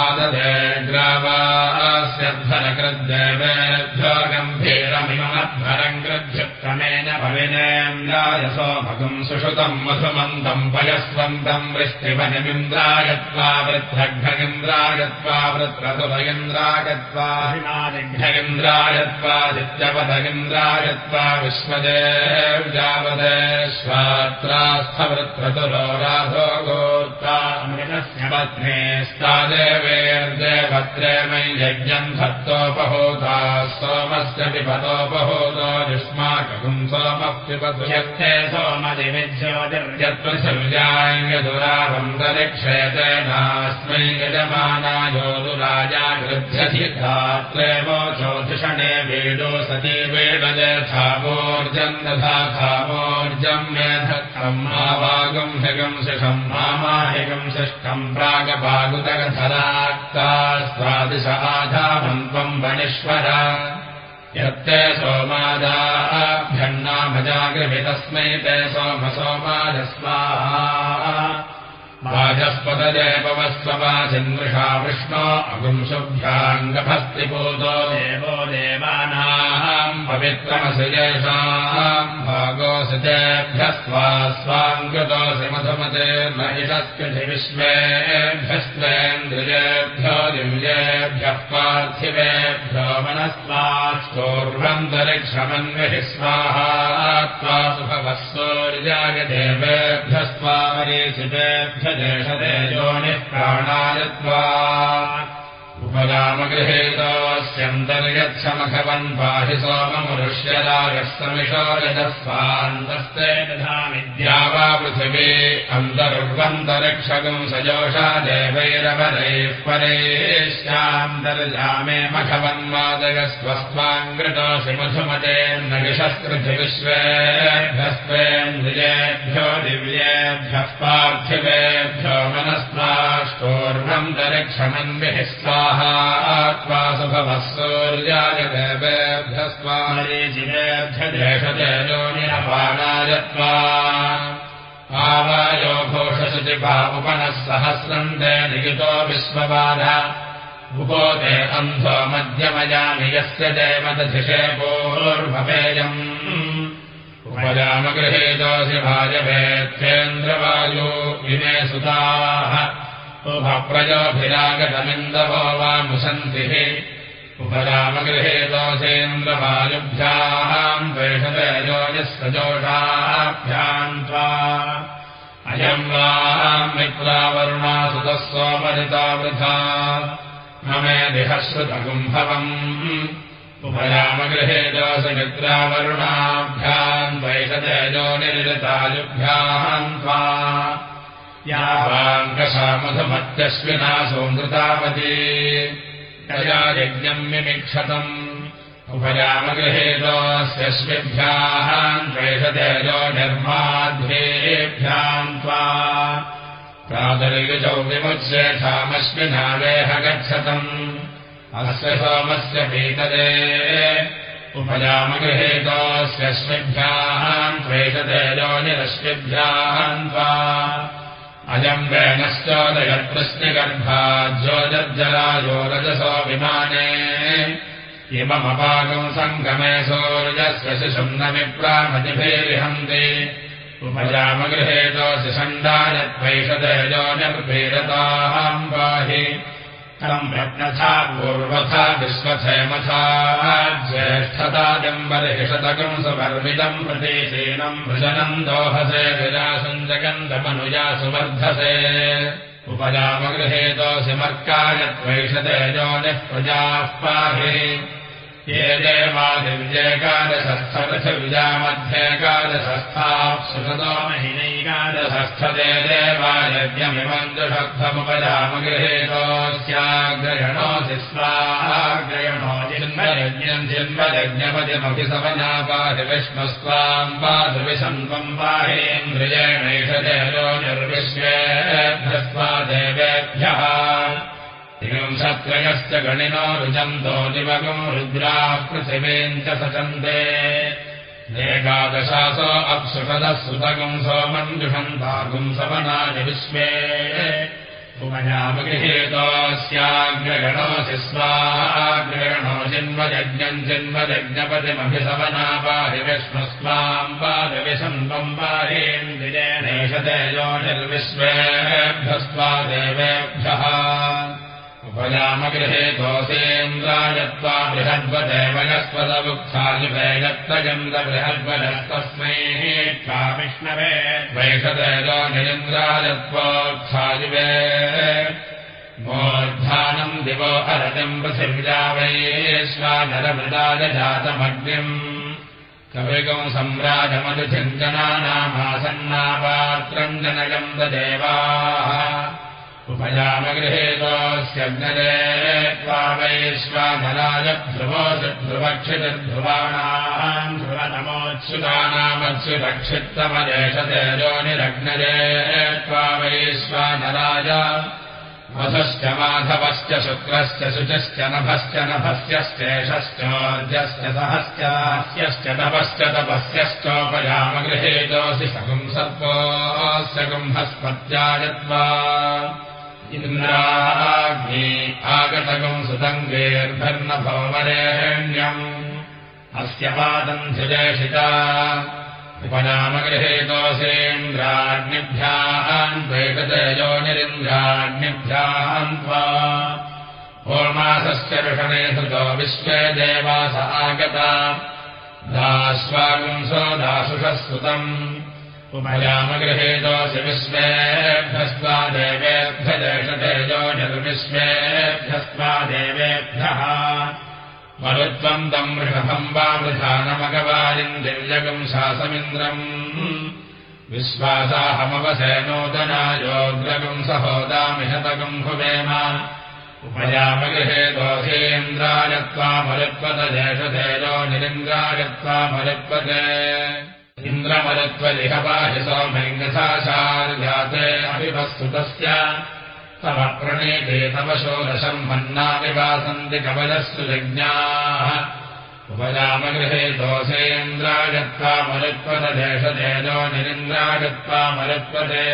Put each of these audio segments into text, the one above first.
आददे ग्रावास्यध्वरकृद्देवेभ्यो सोभगम् सुषुतम् मधुमन्तम् पयस्वन्तम् वृष्टिवनिमिन्द्रायत्वा वृद्धघ्निन्द्रायत्वा वृत्रतुभगिन्द्रायत्वा हिमादिघ्निन्द्रायत्वादित्यपदगिन्द्रायत्वा विश्वदेव्यावदेश्वात्रास्थवृत्रतुरो राधो गोत्रामृतस्य यज्ञम् धत्तोपहूता सोमस्य पिबतोपहूतो युष्माकम् सोमः पिबतु यत्ते सोमदिविज्योतिर्यत्वसृजाङ्गदुरावन्दरिक्षयते नास्मै यजमानायो दुराजा गृध्यसि धात्रेवोचोधिषणे वेदो सती वेदयथामोर्जम् दधा खामोर्जम् मेधत्तम् हिगम् शिषम् मामाहिगम् शिष्टम् प्रागपागुतगधराक्ता स्वादिश आधामम् त्वम् वनिश्वर। यत्ते सोमादाभ्यन्नाभजागृभितस्मै ते सोम सोमाजस्वाहा वाजस्पतदेववस्ववाचिन्दृषा विष्णो अगुंशुभ्याङ्गभस्तिपूतो देवो देवानाम् पवित्रमसि येषाम् मधुमते महिषस्कृति विश्वेभ्यस्त्वेन्द्रियेभ्यो दिव्येभ्यः पार्थिवेभ्यो मनस्वाश्चोर्वन्तरिक्षमन्विहि स्वाहा त्वा सुभवः सूर्याय देवेभ्यः स्वामरीचितेभ्य देशतेजोनिः प्राणायत्वा उपरामगृहेतोऽस्यन्तर्यच्छमखवन् पाहि यजस्वान्तस्ते तथा विद्या वा पृथिवी अन्तर्वन्तरिक्षगम् सजोषा देवैरवरैः परेश्यान्तर्जामे मखवन्वादयस्वस्त्वाङ्कृतोऽसि मधुमते नगिषस्कृति विश्वेभ्यस्त्वेन्द्रियेभ्यो दिव्येभ्यः पार्थिवेभ्यो मनस्वाष्टोर्वन्तरिक्षमन्विः स्वाहा त्वा सुभवः सूर्याय देवेभ्यः स्वामरीचितेभ्य देशतेजो निरपानायत्वा। आवायो घोषशुचिपा उपनः सहस्रम् ते निगितो विश्वबाध। उपो ते अन्धो मध्यमयामि यस्य जयमदधिषे पूर्वपेयम् उपजामगृहेतोऽसि भाजभेत्थेन्द्रवायो इमे सुताः उभप्रजोभिरागतमिन्दवो वा मुसन्तिः उपरामगृहेतोऽसेन्द्रवायुभ्याम् द्वेषतेजोजस्रजोषाभ्याम् त्वा। अयम् वाम् मित्रावरुणासुतः सोमरिता वृथा। न मे दिहश्रुतगुम्भवम्। उपरामगृहेतोऽसि मित्रावरुणाभ्याम् द्वैषतेजो निरतायुभ्याम् त्वा यावाङ्कसामधुमत्यस्विना सोऽमृतावती तया यज्ञम् विमिक्षतम् उपरामगृहेतोऽस्यस्मिभ्याः द्वेषतेजो निर्माध्येभ्याम् त्वा। प्रातरियुजौ विमुच्येथामस्मिनावेह गच्छतम्। अस्य सोमस्य पीतदे। उपजामगृहेतोऽस्यस्मिभ्याः त्वेषतेजो निरश्मिभ्याम् त्वा ज्योजज्जलायो रजसो विमाने। इममपाकम् सङ्गमे सूर्यस्य शिशुम् न विप्रामतिभिर्हन्ति उपजामगृहेतोऽसि षण्डायत्वैषतेजो निर्भीरताम् पाहि पूर्वथा विश्वक्षेमथा ज्येष्ठताजम्बर्हिषतकम् सुपर्मिदम् प्रतीशीनम् भृजनम् दोहसे विरासम् जगन्तमनुजा सुवर्धसे उपजामगृहेतोऽसि मर्कायत्वैषतेजोनिः प्रजाः पाहि ये देवादिव्येकादशस्थरथविजामध्येकादशस्थाः सुषतो महिनैकादशस्थदे देवायज्ञमिमम् दुषक्थमुपजामगृहेतोऽस्याग्रयणोऽसि स्वाग्रयणो जिन्मयज्ञम् जिन्मयज्ञपतिमपि समनापाहि विष्णुस्त्वाम् पादुविशन्त्वम् पाहेन्द्रियेणैष तेजो निर्विश्वेभ्यस्त्वा देवेभ्यः एकादशासो अप्सुषदः सुतगुम् समनाय विश्वे। उपजामगृहेतोऽस्याग्रगणोऽसि स्वाग्रगणो जन्मयज्ञम् जन्मयज्ञपतिमभिसवनापाहि विष्णुस्वाम् पादविशन्वम् पाहेन्द्रियेणेष तेजो निर्विश्वेभ्यस्त्वा देवेभ्यः उपजामगृहे दोषेन्द्रायत्वा बृहद्वदेवयस्पदमुत्थायुवेगत्रयन्द्रबृहद्वजस्तस्मै त्वा विष्णवे वैषतेजो निरिन्द्रायत्वोत्थायुवे मोर्धानम् दिवो अरतिम् पृथिव्या वैश्वानरमृदाय जातमग्निम् कविगम् सम्राजमनुचिञ्जनानामासन्नापात्रम् जनयम् देवाः उपजामगृहेतोऽस्यग्नरे त्वा वैश्वानराय ध्रुवोऽध्रुवक्षितध्रुवाणाम् ध्रुवनमोत्सुतानामत्सुरक्षित्तमदेशतेजो निरग्नरे त्वा वैश्वानराय वधश्च माधवश्च शुक्रश्च शुचश्च नभश्च नभस्यश्चेषश्चोर्जश्च सहश्च हास्यश्च तपश्च तपस्यश्चोपजामगृहेतोऽसि सकुम् सर्पोऽस्य कुम्भस्पत्यायत्वा इन्द्राग्नि आगतकम् सुतङ्गेर्भर्णभवरेण्यम् अस्य पादम् धिजेषिता उपनामगृहेतोऽसेन्द्राग्निभ्याम् द्वैततेजोनिरिन्द्राग्निभ्याम् त्वा। ओमासस्य ऋषणे हृतो विश्वे देवास आगता। दास्वागुंसो दासुषः सुतम् उपयामगृहेतोऽसि विश्वेभ्यस्त्वा देवेभ्यदेशतेजो निर्विश्वेभ्यस्त्वा देवेभ्यः। मरुत्वम् तम् वृषभम् वा वृधानमगवारिम् दिव्यगम् शासमिन्द्रम् विश्वासाहमवसे नूतनायोग्रगम् सहोदामिहतगम् भुवेम उपयामगृहेतोऽसीन्द्रायत्वा मरुत्वतदेशतेजो निरिन्द्रायत्वा मरुत्वते इन्द्रमरुत्वलिहपाहि सौमैङ्गसाशार्जाते अभिवस्तुतस्य तव प्रणेते तव षोडशम् मन्नाविवासन्ति कवलस्तु जज्ञाः उपजामगृहे दोषेन्द्रागत्वा मरुत्वतदेशतेजो निरिन्द्रागत्वा मरुत्वते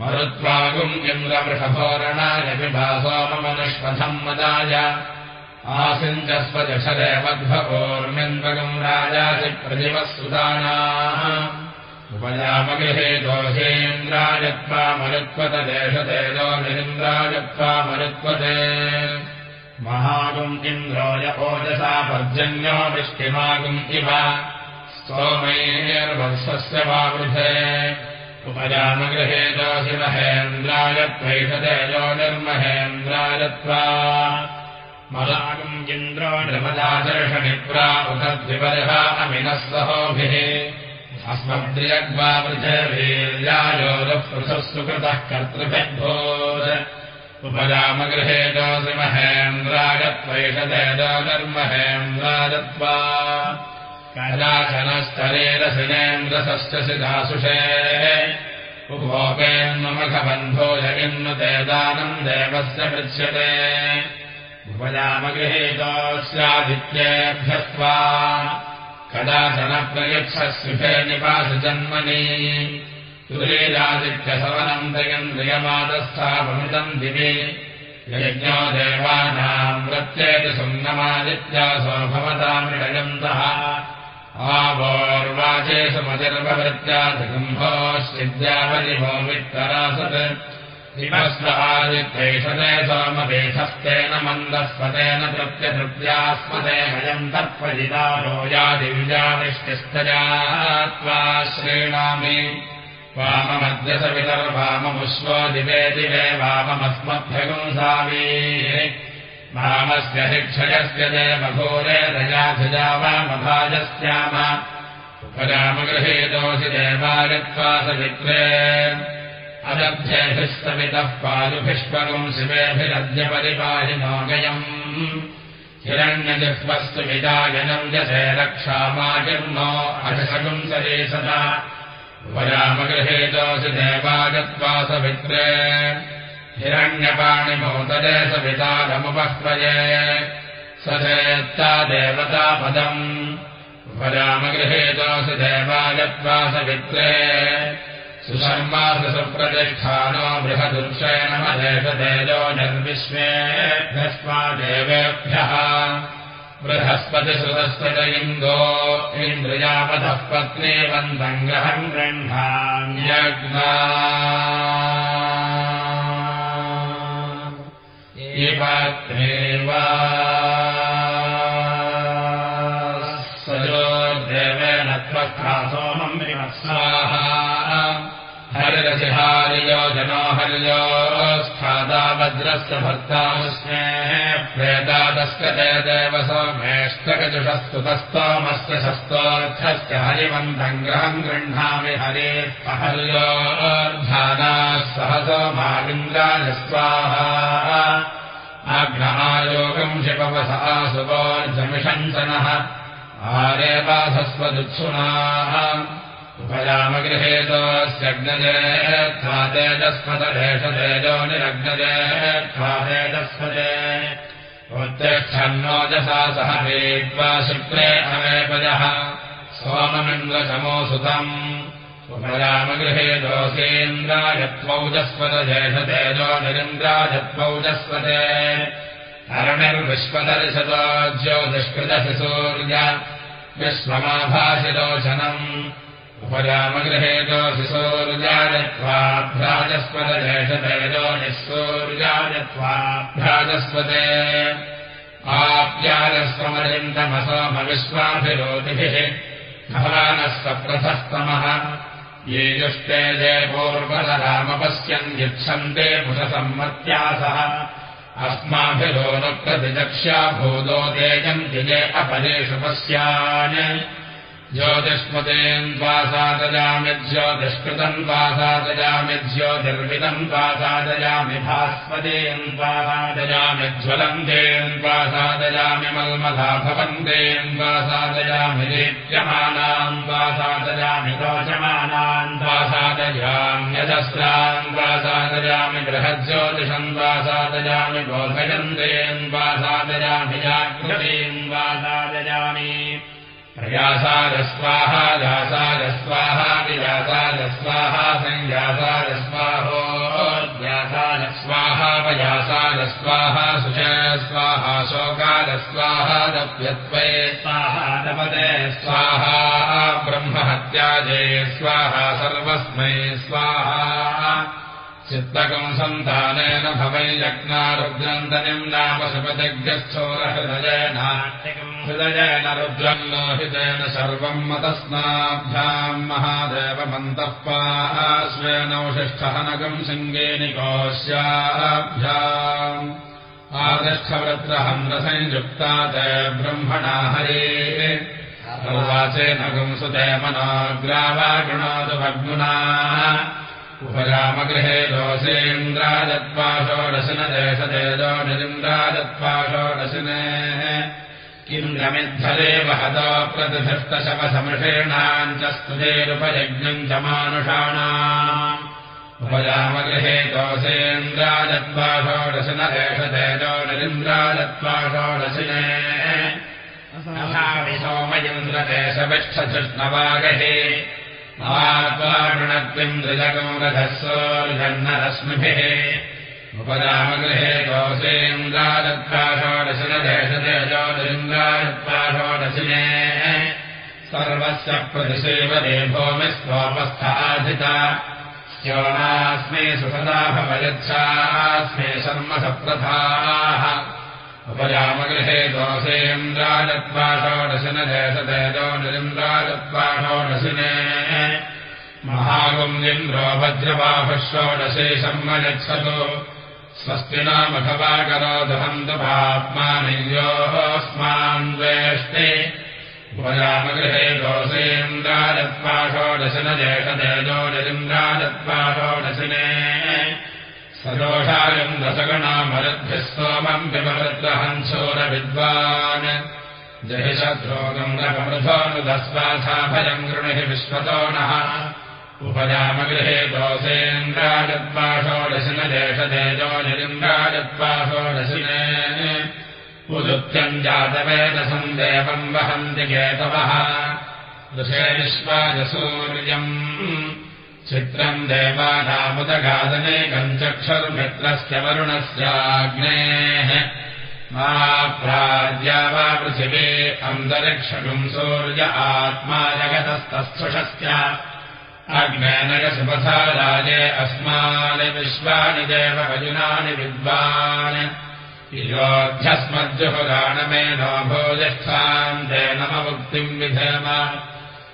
मरुत्वागुम् इन्द्रवृषभोरणाय विभासो मम निष्पथम् मदाय आसिञ्चस्वदशदेवध्वपूर्ण्यन्वगम् राजासि प्रतिमः सुदानाः उपजामगृहे मरुत्वतदेशतेजो निरिन्द्रायत्वा मरुत्वते महागुम् इन्द्रोय ओजसा पर्जन्यो वृष्टिमागुम् इव स्तोमैर्वंशस्य वावृधे। उपजामगृहे दोषि महेन्द्रायत्वैषतेजो निर्महेन्द्रायत्वा मलागम् इन्द्रो नृमदाचर्षणिप्रा उत द्विपदः अमिनः सहोभिः अस्मद्रियग्वा वृथवीर्यायोगपृथः सुकृतः कर्तृभिर्भोज उपरामगृहेतोऽसि महेन्द्रागत्वैषदेदो निर्महेन्द्रागत्वा कदाचनस्तरेरसिनेन्द्रसश्च सिदासुषे उपभोपेन्मखबन्धोजगिन्नुतेदानम् देवस्य पृच्छ्यते उपजामगृहेतोऽस्यादित्येभ्यस्त्वा कदाचनप्रयच्छस्विषे निवासजन्मनि तुरीरादित्यसवनम् दयम् द्रियमादस्थापमितम् दिवि। यज्ञो देवानाम् प्रत्येति सुम्नमादित्यासो भवतामृडयन्तः आवोर्वाचे सुमतिर्ववृत्त्याधिगम्भोश्चिद्यावलिभो वित्तरासत् हिमस्वादित्यैषते सोमवेशस्तेन मन्दस्पतेन तृप्यतृप्यास्मते भयम् तत्त्वजिदारो या दिव्यादिष्टिस्तया त्वा श्रीणामि वाममद्यसवितर्वाममुष्वो दिवे दिवे वाममस्मभ्यगुंसावी वामस्य शिक्षयस्य देवघोरे दयाधुजा वामभाजस्याम। उपरामगृहेतोऽसि देवागत्वा सवित्रे अदभ्यभिस्तमितः पादुभिष्पगम् शिवेभिरद्यपरिपाहिनोगयम् हिरण्यजिह्वस्तु विदायनम् यसे रक्षामाजिर्नो अशगुम् सरे सदा। उपरामगृहेतोऽसि देवागत्वा सवित्रे हिरण्यपाणिमोदरे सवितारमुपह्वये स चेत्ता देवतापदम्। उपजामगृहेतोऽसि देवायत्वा सवित्रे सुशर्मासु सुप्रतिष्ठानो बृहदुर्शयनमदेशतेजो निर्विश्वेभ्यस्मा देवेभ्यः। इन्दो इन्द्रियापथः पत्नी वन्दम् ग्रहम् गृह्णान्यग्ना वज्रस्य भर्तास्मे प्रेतादस्कते देव सोमेष्टकजुषस्तुतस्तोमस्य शस्तोऽर्थस्य हरिवन्तम् ग्रहम् गृह्णामि हरे हर्योर्धानाः सहसो माविन्द्राजस्वाहा आघ्नहायोगम् शिपवसः सुवोर्जमिषञ्चनः निरग्नजे तेजस्मते उत्तिष्ठन्नोजसा सह वीत्वा शुक्रे अवेपजः सोममिन्द्रशमो सुतम् उपयामगृहेतोऽसीन्द्रायत्वौजस्वतजेषतेजो निरिन्द्रायत्वौजस्वते हरणिर्विश्वदर्शतो ज्योतिष्कृतसि सूर्य विश्वमाभाषिलोचनम् उपरामगृहेतो शिशोर्जायत्वाभ्राजस्वतदेशतेजो निःसूर्जायत्वाभ्राजस्वते आप्याजस्वमरिन्दमसोमविश्वाभिरोतिभिः भवानः सप्रथस्तमः ये जुष्टे जय पूर्वतरामपश्यन् यच्छन्ते पुषसम्मत्यासः अस्माभिरोनुप्रतिदक्ष्या भूतो तेजम् तिजे अपरेषु पश्यान् ज्योतिष्मतेऽन्वासादयामि ज्योतिष्कृतन्वासादयामि ज्योतिर्विदन्वासादयामि भास्पतेऽन्वासादयामि ज्वलन्तेऽन्वासादयामि मल्मला भवन्तेऽन्वासादयामि दीप्यमानान्वासादयामि रोचमानान्वासादयाम्यजस्रान्वासादयामि गृहज्योतिषन्वासादयामि बोधयन्तेऽन्वासादयामि जाग्रतीन्वासादयामि प्रयासारस्वाहा जासारस्वाहा विजासारस्वाहा संज्ञासारस्वाहोद्यासारस्वाहा पयासारस्वाहा सुचयस्वाहा शोकारस्वाहा दप्यत्वे स्वाहा नपते स्वाहा ब्रह्महत्याजे स्वाहा सर्वस्मै स्वाहा चित्तकम् सन्तानेन भवै यज्ञारुद्रन्दनिम् नाम शपतिज्ञस्थोरहृदयेन हृदयेन रुद्रम् लोहितेन सर्वम् मतस्नाभ्याम् महादेवमन्तः पाश्वेनौषिष्ठहनकम् शृङ्गेनिकोश्याभ्याम् आदिष्ठवृत्रहम् रसंयुक्ता ते ब्रह्मणा हरे। वाचेनगम् सुते मनोग्रावागुणोतु भग्मुना उपरामगृहे दोषेन्द्रादत्वा षोडशिनदेशतेजो निरिन्द्रादत्वा षोडशिने किम् गमिद्धरे वहतो प्रतिधृष्टशवसमृषेणाम् च स्तुतेरुपयज्ञम् च मानुषाणाम्। उपयामगृहे दोषेन्द्रादत्वा षोडशिनदेशतेजो निरिन्द्रादत्वा षोडशिने सोमयन्द्रदेशविष्ठधृष्णवागहे आत्वागुणत्वम् दृजकम् रथस्वोर्जन्नरश्मिभिः उपरामगृहे कोशेन्द्रादत्ताषोडशिनदेशतेजोदिन्द्रादत्ताषोडशिने सर्वस्य प्रतिशैव देभोमिस्त्वोपस्थाधिता स्योनास्मे सुसदा भवयच्छास्मे शर्मसप्रथाः उपरामगृहे दोषेन्द्रादत्वा षोडशिनदेशतेजो निरिन्द्रादत्वा षोडशिने महागुम्निन्द्रो वज्रबाहुः षोडशे शर्मयच्छतु स्वस्ति नामखवा करोदहन्तु पाप्मानियोऽस्मान्वेष्टे उपरामगृहे दोषेन्द्रादत्वा षोडशिनदेशतेजो निरिन्द्रादत्वा षोडशिने सदोषायम् दशगणामरुद्भिः सोमम् विमवृद्रहंसोरविद्वान् जहि शत्रोगम् रकमृथोऽनुदस्वाथाभयम् गृणिः विश्वतो नः। उपजामगृहे दोषेन्द्राजत्वा षोडशिन देशतेजो निरिन्द्राजत्वा षोडशिने उदुत्यम् जातवेदसम् देवम् वहन्ति केतवः। दृशे विश्वाजसूर्यम् चित्रम् देवानामुदगादनेकम् चक्षुर्मित्रस्य वरुणस्याग्नेः मा प्राज्या वा पृथिवे अन्तरिक्षगुम् सूर्य आत्मा जगतस्तस्थुषस्य अग्नेनयसुपथा राजे अस्मानि विश्वानि देवभजुनानि विद्वान् योऽध्यस्मज्जुहुगाणमे नो ते नममुक्तिम् विधेम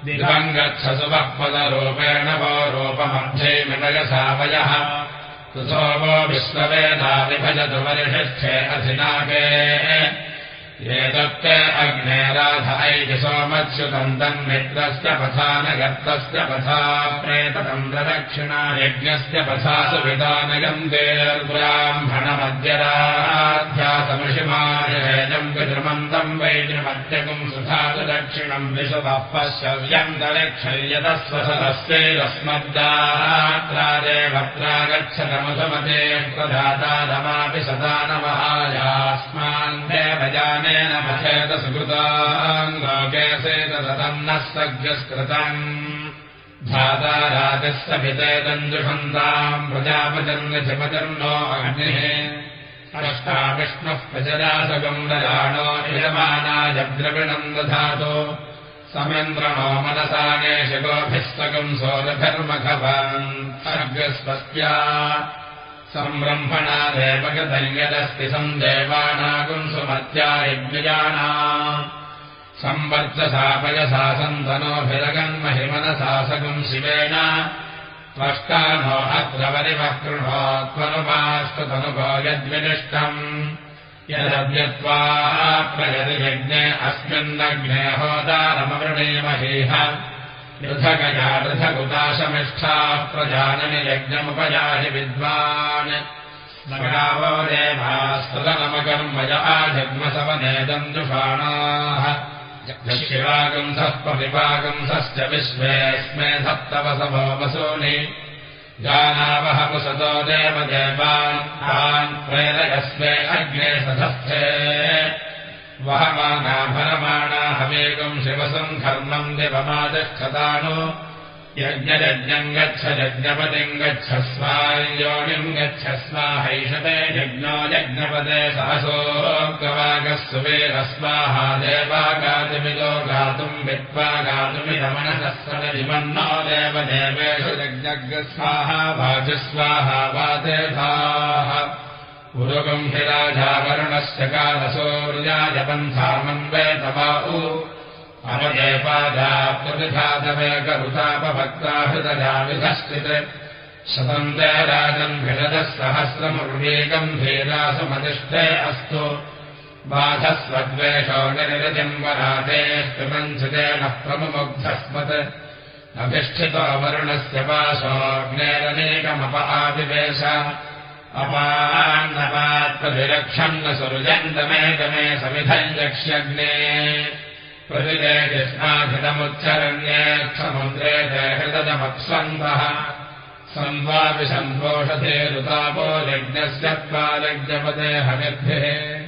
दिवम् गच्छसुवः पदरूपेण वो रूपमध्ये मिनयसावयः सुसोमो विश्ववेदा विभजतु अधिनागे एतत्ते अग्ने राध ऐति सोमच्युतन्तम् मित्रस्य पथा न गर्तस्य पथा प्रेततन्द्रदक्षिणा यज्ञस्य पथा सुविधानगन्धेर्ब्राह्मणमद्यराध्यासमषिमायजम् विद्रुमन्तम् वैद्रुमत्यकुम् सुधातु दक्षिणम् विशुभः पश्यव्यन्तरिक्षयतस्वसदस्यैरस्मद्दात्रादे भद्रागच्छतमुसमते प्रधातारमापि सदा न महायास्मान् देवजाने नः सज्ञस्कृतम् धाता राजस्य भितेतम् जुषन्ताम् प्रजापजन्नजपजन्नो अग्निः। अष्टा विष्णुः प्रजरासगम् रजानो यजमानायद्रविणम् दधातो। समेन्द्रणो मनसाने शिगोभिस्तकम् सोरधर्मघवान् सर्गस्वस्त्या सम्ब्रह्मणादेव कृतन्यदस्ति सन्देवानागुम् सुमत्या यज्ञजाना संवर्चसापयसा सन्तनोभिरगन्महिमनसासगुम् शिवेन त्वष्टा नो कृणो त्वनुमास्तुतनुभो यद्विनिष्टम् यदव्यत्वा प्रगतियज्ञे अस्मिन्नग्ने होदारमवृणीमहेह ऋथगया ऋथगुताशमिष्ठाः प्रजाननि यज्ञमुपयाहि विद्वान्। नगावो देवास्तुतनमकर्मय आजग्मसवनेदम् दुषाणाः शिवागुंसः प्रतिपागुंसश्च विश्वेऽस्मे सप्तवसभो वसूनि। जानावहपुसतो देवदेवान् तान् प्रेरयस्मे अग्ने सधस्थे वहमानाभरमाणा हवेगम् शिवसम् धर्मम् दिवमादिष्ठतानो यज्ञयज्ञम् गच्छ यज्ञपतिम् गच्छ स्वायोनिम् गच्छ स्वाहैषते यज्ञो यज्ञपदे सहसोऽगवागः सुवेरस्वाहा देवागातिमिदो गातुम् वित्त्वा गातुमिदमनसस्वनविमन्नो देवदेवेषु यज्ञस्वाहा वाचस्वाहा वादेधाः पुरुगम् हि राजावरुणस्य कालसोर्याजपन्थामन्वेतमा उ अमदेपादा प्रतिघातमेकरुतापभक्ता हृदयाविधश्चित् शतन्ते राजम् भिषदः सहस्रमुर्वेगम् भेदासमतिष्ठे अस्तु। बाधस्वद्वेषो निरजम् वराते स्त्रिपञ्चिते नः प्रमुग्धस्मत्। अभिष्ठितो वरुणस्य पाशोऽग्नेरनेकमप आदिवेश अपान्नपात्प्रतिरक्षम् न सुरुजन्तमेकमे समिधम् यक्ष्यग्ने। प्रतिदे कृष्णाधितमुच्चरण्ये क्षमुद्रे ते हृदयमप्स्वन्दः संवापि सन्तोषधे ऋतापो यज्ञस्य त्वा यज्ञपदे हविर्भिः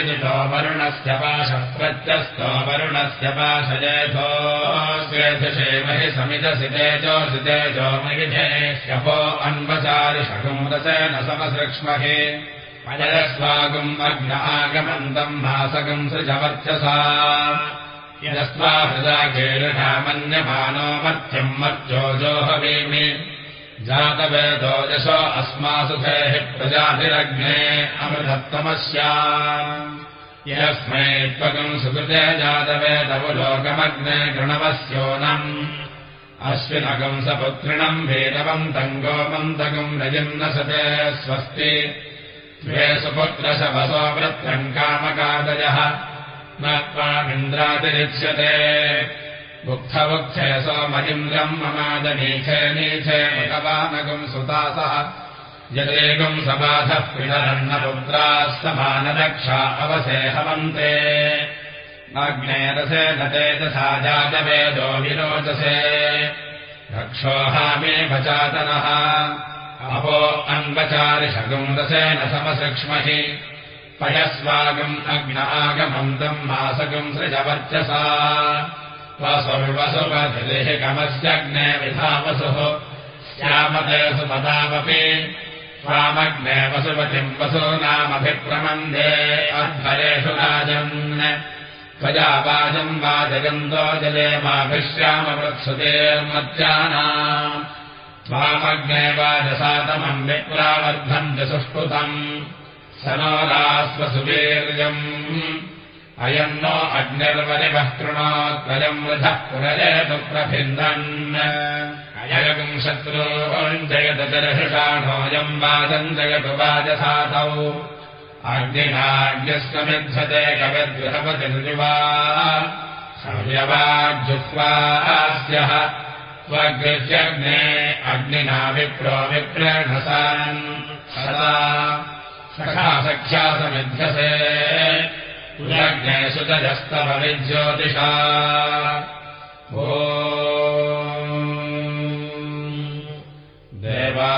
प्रतिजितो वरुणस्य पाशः प्रत्यस्तो वरुणस्य पाशजेथो समिदसि तेजोसि तेजो मयिधे शपो अन्वचारिषकुम् रसेन समसृक्ष्महे। अजयस्वागुम् अग्न आगमन्तम् भासकम् सृजवर्चसा। यदस्वा हृदा केरुषामन्यमानो मत्यम् जातवेदो यशो अस्मासु धेः प्रजाभिरग्ने अमृतत्तमस्या यस्मै त्वकम् सुकृते जातवेदवलोकमग्ने गृणवस्योनम्। अश्विनकम् सपुत्रिणम् भेदवन्तम् गोमन्तकम् रजिम् न सते स्वस्ति। द्वे सुपुत्रशवसो वृत्रम् कामकादयः। न त्वामिन्द्रातिरिच्यते बुक्थबुक्थयसो मदिन्द्रम् ममादनीथे नीथे भगवानगम् सुतासः। यदेकम् समाधः पितरन्नपुत्राः समानदक्षा अवसेहवन्ते अग्नेरसे न तेजसा जातवेदो विरोचसे। रक्षोहामे भचातनः अपो अन्वचारिषगम् रसेन समसृक्ष्महि। पयस्वागम् अग्न आगमम् तम् मासकम् सृजवर्चसा वसुर्वसुपधिलिहिकमस्यग्ने विधावसुः श्यामते सुपदामपि स्वामग्ने वसुपतिम् वसूनामभिप्रमन्दे अध्वरेषु राजन्। त्वया वाजम् वाजयन्तो जले माभिश्यामवृत्सुतेर्मज्जानाम् त्वामग्ने वाजसातमम् विप्रावर्धम् च सुष्टुतम् स नो रास्वसुवीर्यम् अयम् नो अग्निर्वरिवः कृणोत्तरम् वृथः पुरजेतु प्रभिन्दन् अयगम् शत्रून् जयतु दर्षाणोऽयम् वादम् जयतु वाजसातौ अग्निनाज्ञस्वमिध्यते कविद्विहपतिर्युवा संयवाज्जुह्वास्यः त्वग्नित्यग्ने अग्निना विप्रो विप्रेणसान्। सदा सखा सख्या समिध्यसे पुरग्ने सुतजस्तवविज्योतिषा ओ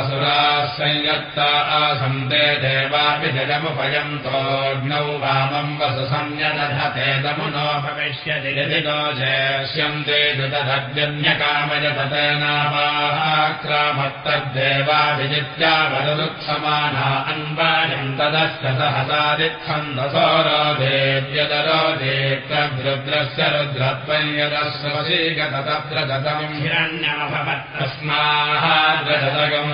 देवासुराः संयत्ता आसन्ते देवापि जगमुपयन्तोऽग्नौ वामम् वसु संयदधतेदमुनो भविष्यति यदि नो जेष्यन्ते दुतदग्न्यकामयत तेनावाक्रामत्तद्देवाभिजित्या वरदुत्समाना अन्वायम् तदश्च सहसादिच्छन्दसो रोधेत्यदरोधेत्यद्रुद्रस्य रुद्रत्वम् यदस्वशीगत तत्र गतम् हिरण्यमभवत्। तस्माः गम्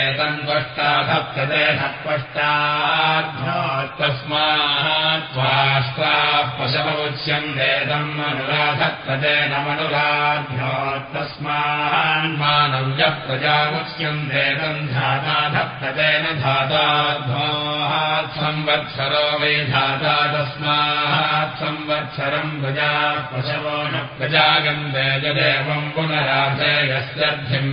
पशववत्स्यम् देतम् त्वष्टाधप्तदेन त्वष्टाध्यात्तस्मात् त्वाष्ट्राः पशववत्स्यम् देतम् अनुराधत्तदेन मनुराध्यात्तस्मान्मानव्यः प्रजावत्स्यम् देतम् धाताधत्तदेन धाताध्वात् संवत्सरो वै धाता तस्मात् संवत्सरम् प्रजा पशवो प्रजागम् वेददेवम् पुनराधेयस्यर्थिम्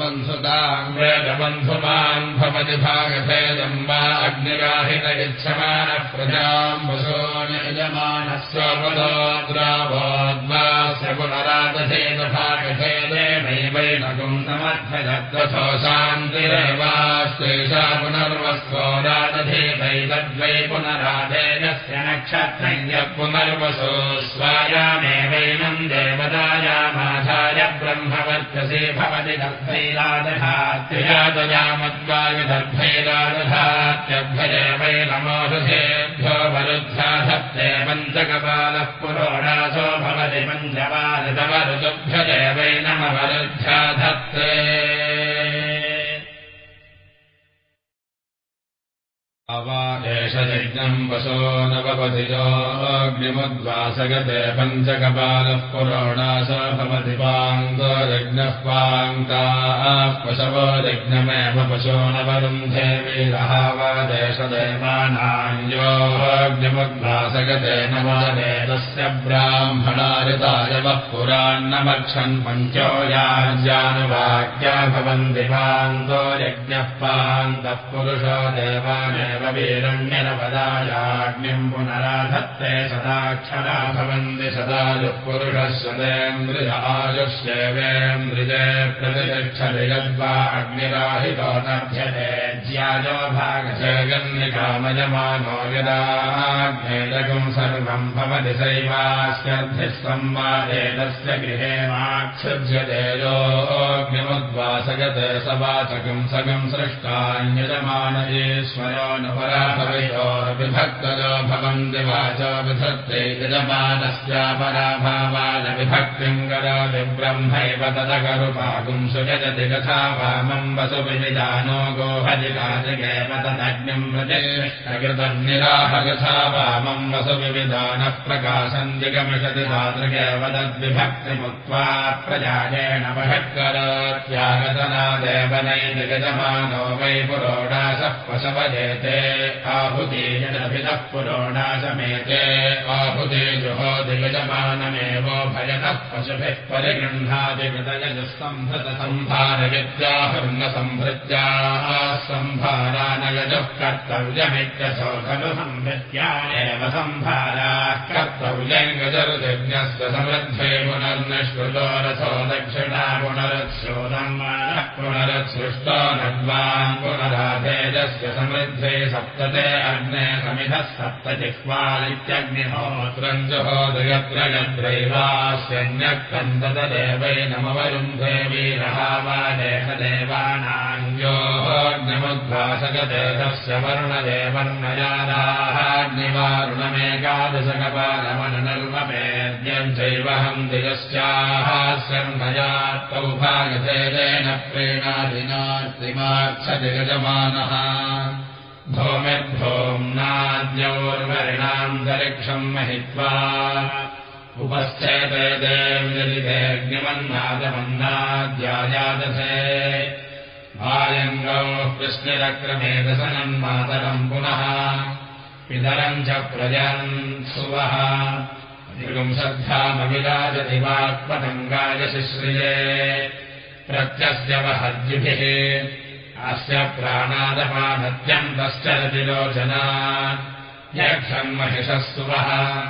बन्धुताम् वेदबन्धुमान् भवति भागभेदम् वा अग्निराहित यच्छमानः प्रजाम् वसो निजमानस्वपदोद्रावोद्वास्य पुनरादधेत भागभेदे नैवैनगुम् समर्थयद्वथो शान्तिरेवास्तेषा पुनर्वस्वोरादधेतैतद्वै पुनराधेयस्य नक्षत्रम् यः पुनर्वसो स्वायामेवैनम् देवतायामाधाय ब्रह्मवर्चसे भवति दर्भैरादधात्ययातयामद्वायुदर्भैरादधात्यभ्यजे वै नमोषधेभ्यो वरुद्ध्या धत्ते पञ्चकपालः पुरोडासो भवति पञ्चपालितमरुदुभ्यजे वै नमवरुद्ध्या धत्ते अवादेशयज्ञम् वशो नवपथिजोऽग्निमुद्वासगते पञ्चकपालः पुरोणाश भवति पाङ्गोजज्ञः पाङ्काः पशवो यज्ञमेव पशो नवरुन्धे वीरहावदेशदेवानाञ्योऽग्निमुद्वासगते नवदेतस्य ब्राह्मणारितायवः पुरान्नमक्षन् पञ्चो याज्यानुवाक्या भवन्ति पाङ्गो यज्ञः पान्तः पुरुषो देवानेव वीरण्य पदायाग्निम् पुनराधत्ते सदाक्षरा भवन्ति सदा युःपुरुषस्वतेन्द्रियायुष्येवेन्द्रिजे प्रतिष्ठति यद्वा अग्निराहितो नभ्यते ज्यायो भागजगन्निकामयमानो यदाग्नेदकम् सर्वम् भवति संवादेतस्य गृहे योऽग्निमुद्वासगते सवाचकम् सगम् सृष्टान्यजमानयेश्वरो न पराभवयोर्विभक्तयो भवन्ति वाचो विधत्ते यजमानस्यापराभावानविभक्तिम् करोति ब्रह्मैव तदकरुपाकुम् सुयजति तथा वामम् वसुविजानो गोहजिकाजिकेव तदग्निम् प्रतिष्ठकृतम् निराह यथा वामम् वसुविधानः प्रकाशम् जिगमिषति तादृगेव तद्विभक्तिमुक्त्वा प्रजायेण बृहत्करोत्यागतनादेव नैति गजमानो वै पुरोडाशः पशवजेते आहुतीयभितः पुरोडाशमेते आहुते जुहोति गजमानमेवो भयतः पशुभिः परिगृह्णाति कृतयजसम्भृतसंभारविद्याहर्णसम्भृत्याः सम्भारानयजः कर्तव्यमित्यसौ खलु संभृत्या एव सम्भाराः कर्तव्यम् गजरुजज्ञस्य समृद्धे पुनर्निष्कृतो रथो दक्षिणा पुनरुच्छोदम् पुनरुत्सृष्टो नद्वान् पुनराधेजस्य समृद्धे सप्तते अग्ने समिधः सप्तजिह्वालित्यग्निहोत्रम् जुहोदयत्र यद्रयद्रैवास्यन्यक्कन्दतदेवैनमवरुन्धे वीरः वा देहदेवानाञ्जोऽग्निमुद्भासगदेतस्य वर्णदेवन्नजाराहाग्निवारुणमेकादशकपालमनर्ममेद्यम् चैवहम् दियश्चाः शर्मयात्तौ भागधेदेन प्रेणादिनार्तिमाक्षदिगजमानः भौमिर्भौम्नाद्यौर्वरिणान्तरिक्षम् महित्वा उपस्थेते देव्यलितेऽग्निमन्नादमन्नाद्यायादथे भायङ्गौ कृष्णिरक्रमेदसनम् मातरम् पुनः। पितरम् च प्रजन् सुवः। त्रिपुंसद्धामविराजति वाक्पतङ्गाय शिश्रिये प्रत्यस्य वहद्युभिः अस्य प्राणादपानत्यन्तश्च रतिलोचना। यक्षन्महिषः सुवः।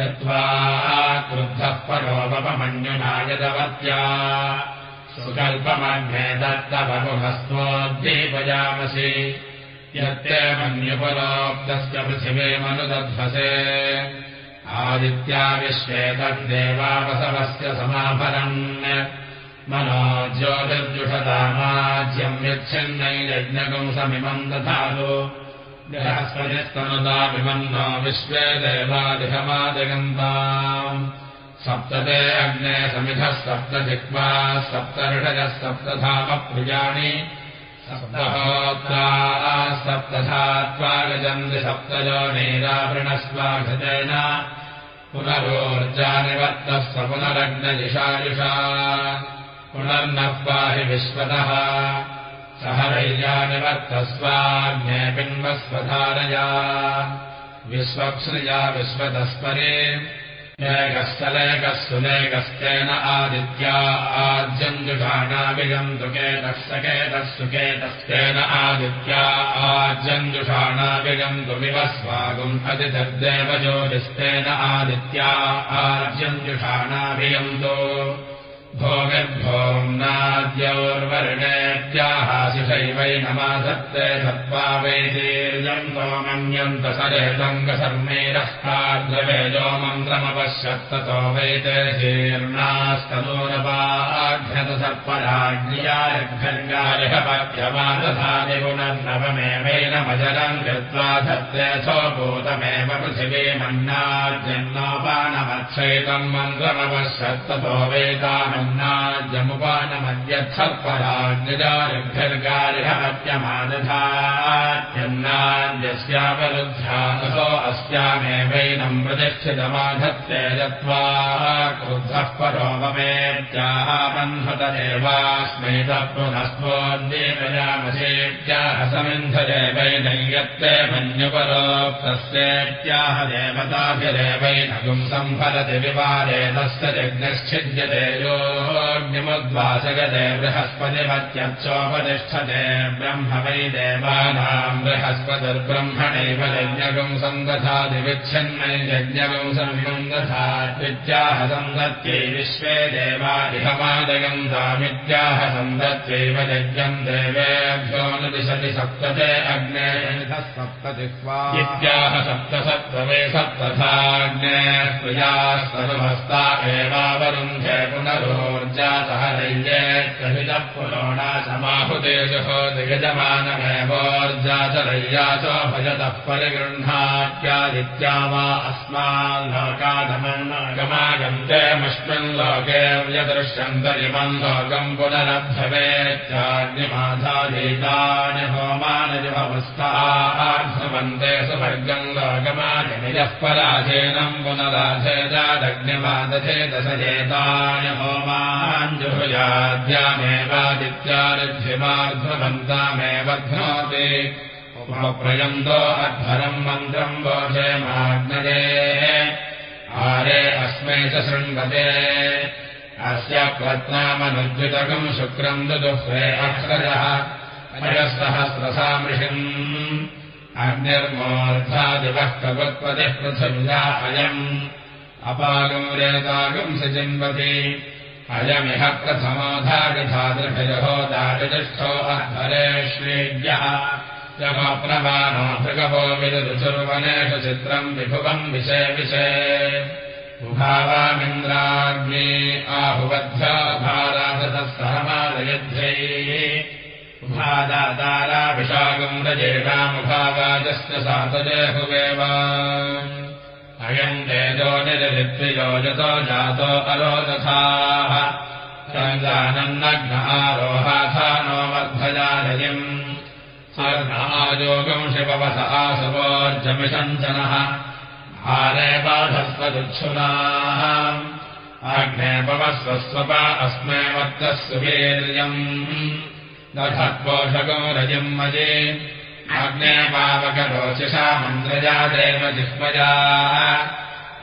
यत्त्वा क्रुद्धः परोपमन्युना यदवत्या। सुकल्पमग्ने दत्तबहुहस्तोद्दीपयामसि यत्ते मन्युपरोक्तस्य पृथिवीमनुदध्वसे आदित्या विश्वे तद्देवावसवस्य समाभरन् मनो ज्योतिर्जुषदामाज्यम् यच्छन्नैरज्ञकंसमिमम् दधातु। बृहस्पतिस्तनुदामिमन्नो विश्वे देवादिहमादिगन्ताम् सप्तते अग्ने समिधः सप्तजिह्वा सप्तऋषजः सप्तधामप्रियाणि। सप्तहोत्रा सप्तधात्वा गजन्ति सप्तजो नेरावृणस्वाघतेन पुनरोर्जानिवर्तः स पुनरग्नजिषायुषा पुनर्नः पाहि विश्वतः। सह रैर्यानिवर्तस्वाग्ने पिन्वस्वधारया विश्वक्श्रिया विश्वतस्परे एकस्थलेकः सुलेकस्तेन आदित्या। आज्यञ्जुषाणाभिगन्तु केतः सकेतः सुकेतस्तेन आदित्या। आज्यञ्जुषाणाभिगन्तु विवस्वागुम् अतिथद्देव ज्योतिस्तेन आदित्या आज्यञ्जुषाणाभिगन्तो भोगद्भोम्नाद्यौर्वर्णेत्याहाशिषैवैनमाधत्ते सत्त्वा वैतीर्यन्तो मन्यन्त सरेतङ्गशर्मेरस्ताद्रवेजो मन्त्रमपश्यत्ततो वैतेर्नास्तनूरपाघ्यतसर्पराज्ञायर्घर्गारिहपत्यमादधानि पुनर्नवमेवैनमजरम् कृत्वा धत्तेऽथो भूतमेव पृथिवीमन्नाद्यन्नोपानमच्छैतम् मन्त्रमपश्यत्ततो जमुपानमद्य वेदानन्नाद्यमुपानमद्यत्सर्पराज्ञार्घर्गारिहत्यमादधात्यन्नाद्यस्यावरुद्ध्यासो अस्यामेवैनम् प्रतिष्ठितमाधत्ते दत्त्वा क्रुद्धः परोपमेत्याः बन्धतदेवास्मै तत्पुनस्त्वोद्दीपयामसेत्याह समिन्धदेवैनयत्ते मन्युपरोक्तस्येत्याह देवताभिदेवैनगुम् सम्फलति विवादे तस्य योग्य योग्यमुद्वासगते बृहस्पतिमत्यर्चोपतिष्ठते ब्रह्म वै देवानाम् बृहस्पतिर्ब्रह्मणैव यज्ञकम् सन्दधादिविच्छिन्नै यज्ञकम् विद्याह सन्दत्यै विश्वे देवादिहमादयम् दामित्याह सन्दत्यैव यज्ञम् देवेभ्यो न दिशति सप्तते अग्ने सप्ततिह्वा इत्याह सप्तसप्तमे सप्तथाग्ने प्रिया सर्वस्ता एवावरुन्धे पुनरोर्जातः रय्येत्कहितः पुरोणा समाहुतेजः दिगजमानमेवोर्जाचरय्याचो भजतः परिगृह्णात्यादित्या वा अस्माल्लोकाधमन्नागमागन्तेमस्मिन् लोके व्यदृश्यन्तरिमम् लोकम् पुनरभ्यवेत्याग्निमाधादीतानि होमानि भवस्तार्धवन्ते सुवर्गम् लोकमाजनिजः पराधीनम् पुनराधेजादग्निमादधे दशजेतानि होमाञ्जुहुयाद्यामेवादित्यादिध्यमार्ध्ववन्तामेव घ्नोति उपप्रयन्तो अध्वरम् मन्त्रम् वोषेमाग्नये आरे अस्मै च शृण्वते। अस्य प्रत्नामनुद्युतकम् शुक्रम् दुदुह्वे अक्षरः। अजसहस्रसामृषिम् अग्निर्मोर्धादिवः कगुत्पतिः पृथिव्या अयम्। अपागम् रेतागम् स जिन्वति अयमिह प्रथमोधादिधादृभयो दादिष्ठो अध्वरे श्रीव्यः जमप्रवानो भृगवो विदुचुर्वनेषु चित्रम् विभुवम् विषे विषे। उभावामिन्द्राग्ने आहुवध्याभाराधतः सहमादयध्यै उभादाताराभिषागम् रजेणामुभावाजश्च सातजेहुवेव अयम् तेजो निरजित्रियोजतो जातो अरोदथाः। सञ्जानन्नग्नारोहाथानो वर्धयालयम् स्वर्गायोगम् शिववस आसवोर्जमिषञ्चनः हारे बाधस्वदुच्छुनाः। आग्ने पवस्वस्वपा अस्मे वर्तः सुवीर्यम्। दधत्पोषको रजम् मजे आग्ने पावकरोचिषा मन्द्रजा देव जिह्मजा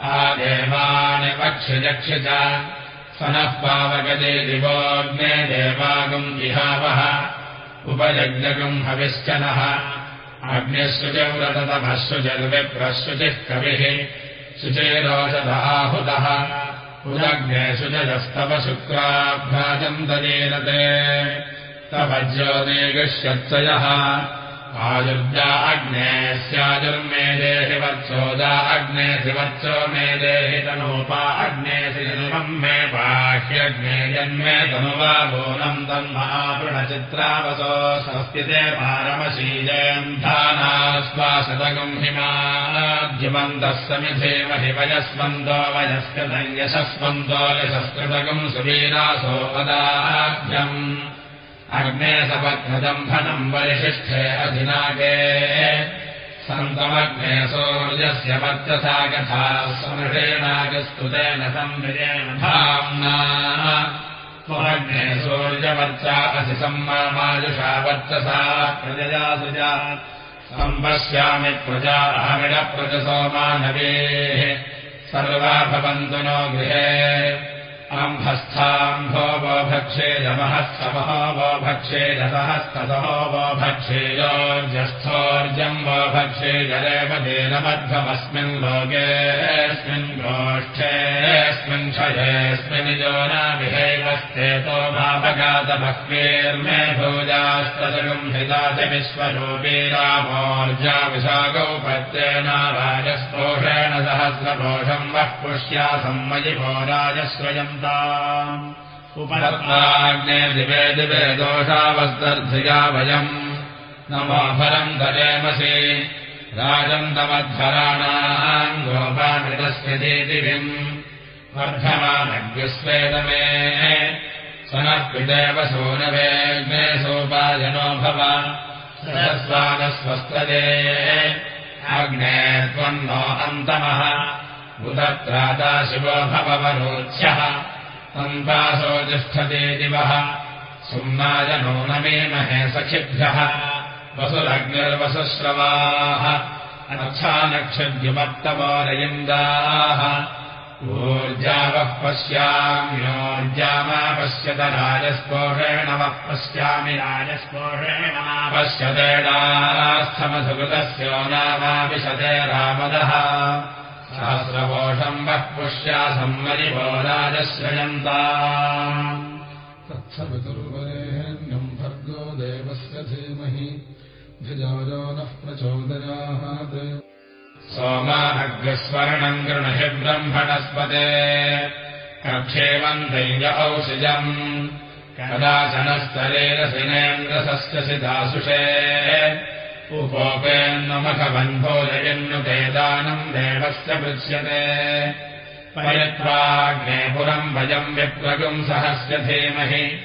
आदेवानि पक्षिजक्षि च स नः पावकजे दिवोऽग्ने देवागम् जिहावः। उपयज्ञकम् हविश्चनः। अग्निःशुचव्रततमःशुचर्विप्रशुचिः कविः। शुचेरोषधाहुतः उदग्ने शुचजस्तव शुक्राभ्राजम् ददीरते। तव ज्योतिगुष्यत्सयः आयुर्जा अग्ने स्याजुर्मे देहि वत्सोदा अग्ने शिवत्सो मे देहि तनूपा अग्ने शिल्पम् मे बाह्यग्ने जन्मे तनुवा बोलम् तन्मापृणचित्रावसो संस्थिते पारमशीजयन्धानास्वाशतगम् हिमाद्युमन्तः समिधेम हि वयस्वन्दो वयस्कृतम् यशस्वन्दो यशस्कृतगम् सुवीरासो पदाभ्यम् अग्ने सपत्नदम्भनम् वरिशिष्ठे अधिनागे। सन्तमग्ने सूर्यस्य वर्चसा कथा स्मृषेणागस्तुतेन संविजेन धाम्ना। त्वमग्ने सूर्यवर्चा असि सम्मामायुषा वर्चसा प्रजया सुजा। सम्पश्यामि प्रजा अहमिडप्रजसो मानवेः। सर्वा भवन्तु नो गृहे अम्भस्थाम्भो वो भक्षेदमहस्तमहो वो भक्षेदसहस्तसहो वो भक्षेयोर्जस्थोर्जम् वो भक्षेजरेवदेनमध्वमस्मिन् लोकेऽस्मिन् गोष्ठेऽस्मिन् क्षयेऽस्मिन् योनाविहैवस्तेतो भावगातभक्तेर्मे भोजास्तसगम् हिता च विश्वरूपी रामोर्जा विशागौ पत्येनाराजस्पोषेण सहस्रपोषम् वः पुष्या सम्मयि उपरत्नाग्ने दिवे दिवे दोषावस्तर्धिया वयम् दरेमसि राजन्तमध्वराणाम् गोपामृतस्य दिविम्। वर्धमानग्युस्वेदमे। स नः पितेव सोनवेग्ने सोपायनो भव। सरस्वानस्वस्तदे अग्ने त्वन्नो अन्तमः उदत्राता शिवो भववरोच्यः तन्वासो तिष्ठते दिवः। सुम्नाय नो नमेमहे सखिभ्यः। वसुरग्निर्वसुश्रवाः। अच्छानक्षद्युमत्तमोरयिन्दाः ऊर्जावः पश्याम्योर्जामा पश्यत राजस्पोषेण वः पश्यामि राजस्पोषेण पश्यतेणास्थमसुकृतस्यो नामाविशते रामदः सहस्रकोशम् वः पुष्या संवरिवो राजश्रयन्ता तत्सवितुर्वरेण्यम् भर्गो देवस्य धीमहि। धिजानः प्रचोदयात्। सोमानग्रस्वर्णम् गृणहि ब्रह्मणस्पते कक्षेमन्तैज औषिजम्। कदाचनस्तरेरसिनेन्द्रसस्य दासुषे उपोपेन्नमखबन्धोजयन्नुते दानम् देवस्य पृच्छ्यते। परित्वाग्ने पुरम् भजम् विप्रगुम् सहस्य धीमहि।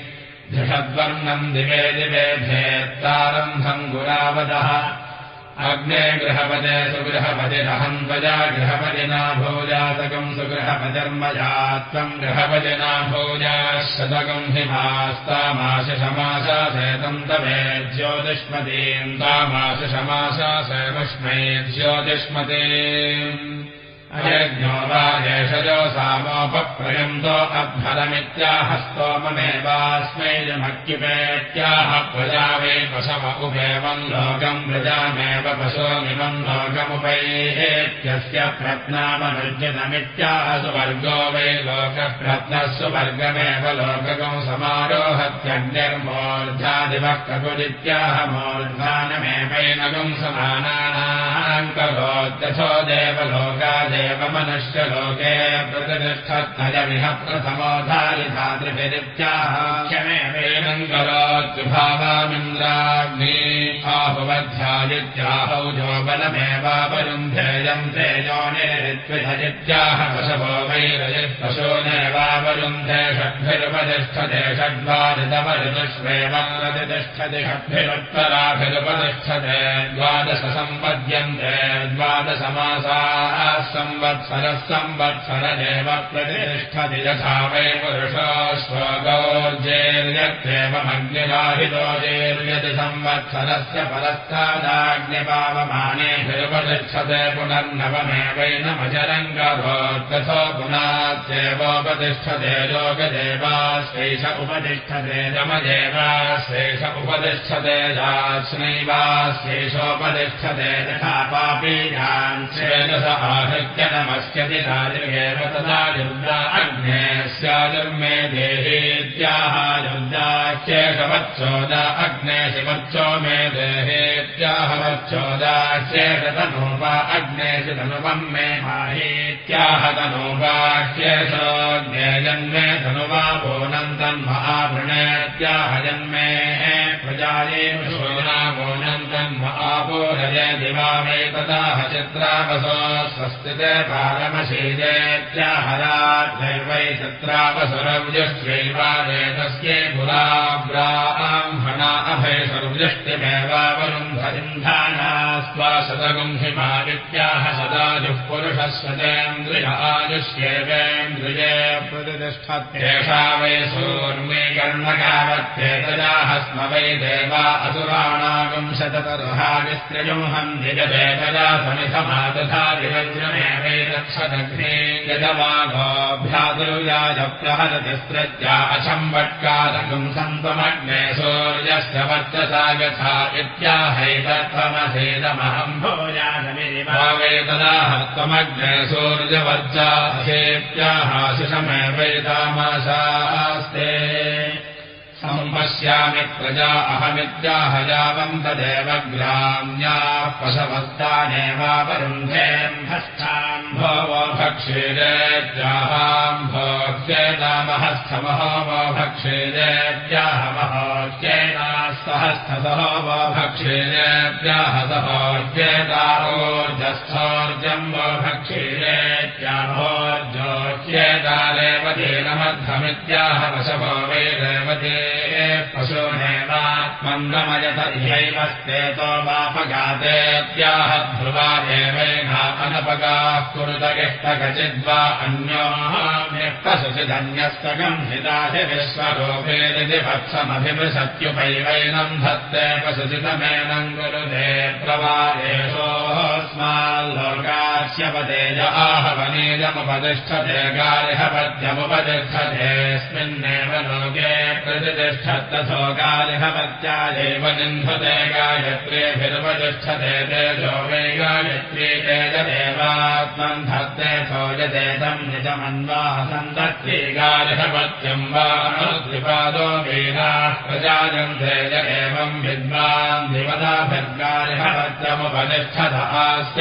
झषद्वर्णम् दिवे दिवे भेत्तारम्भम् गुरावदः अग्ने गृहपदे सुगृहपतिरहम् त्वजा गृहपदिना भोजातकम् सुगृहपतिर्मजा त्वम् गृहपदिना भोजाः शतकम् हि मास्तामाशमाशासेतम् तवे ज्योतिष्मतीम् तामाशमाशा सेवष्मै ज्योतिष्मते अयज्ञो वा सामोपप्रयन्तो अध्वरमित्याहस्तोममेवास्मै जमक्युपेत्याह प्रजा वै पशव उपेवम् लोकम् प्रजामेव पशोमिमम् लोकमुपैहेत्यस्य प्रत्नामनुज्यतमित्याह सुवर्गो वै लोकप्रत्नः सुवर्गमेव लोकगम् समारोहत्यग्निर्मोर्धादिवः ककुदित्याह मोर्धानमेवैनगम् समानानाम् करोत्यथो देवलोकादे मनुष्यलोके प्रतिष्ठत्नयमिह प्रथमोधारिधातृभिरित्याह क्षमेवेनम् करोत्युभावामिन्द्राग्नि आहुवध्यादित्याहौ जो बलमेवावरुन्धेयम् तेजो निरित्विधजित्याह पशवो वैरजित्पशो नैवावरुन्धे षड्भिरुपतिष्ठते प्रतिष्ठति षड्भिरुत्तराभिरुपतिष्ठते द्वादश सम्पद्यन्ते द्वादशमासाः संवत्सरः संवत्सरदेव प्रतिष्ठति यथा वै पुरुषो स्वगौर्जेर्यत्येवमग्निवाहितोजेर्यति संवत्सरस्य परस्तादाज्ञपावमानेभिरुपतिष्ठते पुनर्नवमेवैनमजरङ्गभोत्कथो पुनात्येवोपतिष्ठते लोकदेवाश्वैष उपतिष्ठते रमदेवाश्वैष उपतिष्ठते यास्नैवाश्वैषोपतिष्ठते तथा पापीयान् चेदस आहृत्य नमस्यति राजगेव तदा युद्धा अग्ने स्याजुर्मे देहेत्याह युद्धाच्येषवच्चोदा अग्ने शिवच्चो मे देहेत्याहवच्चोदाच्येषतनोपा अग्ने शितनुपम् मे माहेत्याह तनोपाह्येषोऽग्ने जन्मे धनुवा भोनन्तन्महावृणेत्याह जन्मे प्रजाये शोनामोनन्तन्महापोरय दिवा मे तदाह चित्रावसो स्वस्तिते पारमशीजेत्याहराद्वै चित्रावसुरव्यश्चैवादेतस्यै पुराब्राह्मणा अभय पुरुषः सतेन्द्रिय आयुष्येवेन्द्रिये प्रतिष्ठत्येषा वै सूर्मे कर्मकावत्येतजाः स्म वै देवा असुराणागुम् शततरुहाविस्त्रयुंहम् निजदेतजा समिधमादधा यजमाघोऽभ्यादुर्याय प्रहरतिस्त्रज्या अशम्वट्कारकम् सन्तमग्ने सूर्यस्य वर्चसा यथा इत्याहैतत्वमसेदमहम् भोजानमिरिभावे तदाह त्वमग्ने सूर्यवर्चाहेत्याहाशिषमेवैतामाशास्ते सम्पश्यामि प्रजा अहमित्याहयावन्तदेव ग्राम्याः पशवस्तानेवावरुन्धेम् हस्ताम् भोवो भक्षेदेत्याहाम् भोक्ष्येतामहस्थमहो वो भक्षेदेत्याहमहोक्ष्येतास्तहस्थसहो वो भक्षेदेत्याह सहोक्ष्येतारोर्जस्थोर्जम् वो भक्षेदेत्याभोर्जोक्ष्येतारेव तेन मध्यमित्याह वशभो वै देवते पशूनेवात्मनोऽभिषेचते मन्दमयत इहैव स्तेतो वापगातेत्याह ध्रुवा देवैनापगाः कुरुत इष्टकचिद्वा अन्योष्टशुचिधन्यस्तकम् हिताहि विश्वरूपेरिति भक्षमभिमृशत्युपैवैनम् धत्ते पशुचितमेनम् गुरुदे प्रवादेशोऽस्माल्लोकास्यपतेज आहवनीजमुपतिष्ठते गारिहपद्यमुपतिष्ठतेऽस्मिन्नेव लोके प्रतिष्ठत्तथो गारिहपत्यादेव निन्धते गायत्रीभिरुपतिष्ठते तेजो वै गायत्री तेजदेवात्मम् धत्ते सोजतेतम् निजमन्वाः सन्दत्ते गारिहपत्यम् वा अनुत्रिपादो वीराः प्रजायम् तेज एवम् विद्वान् दिवदाभिर्गारिहपत्यमुपतिष्ठत आस्य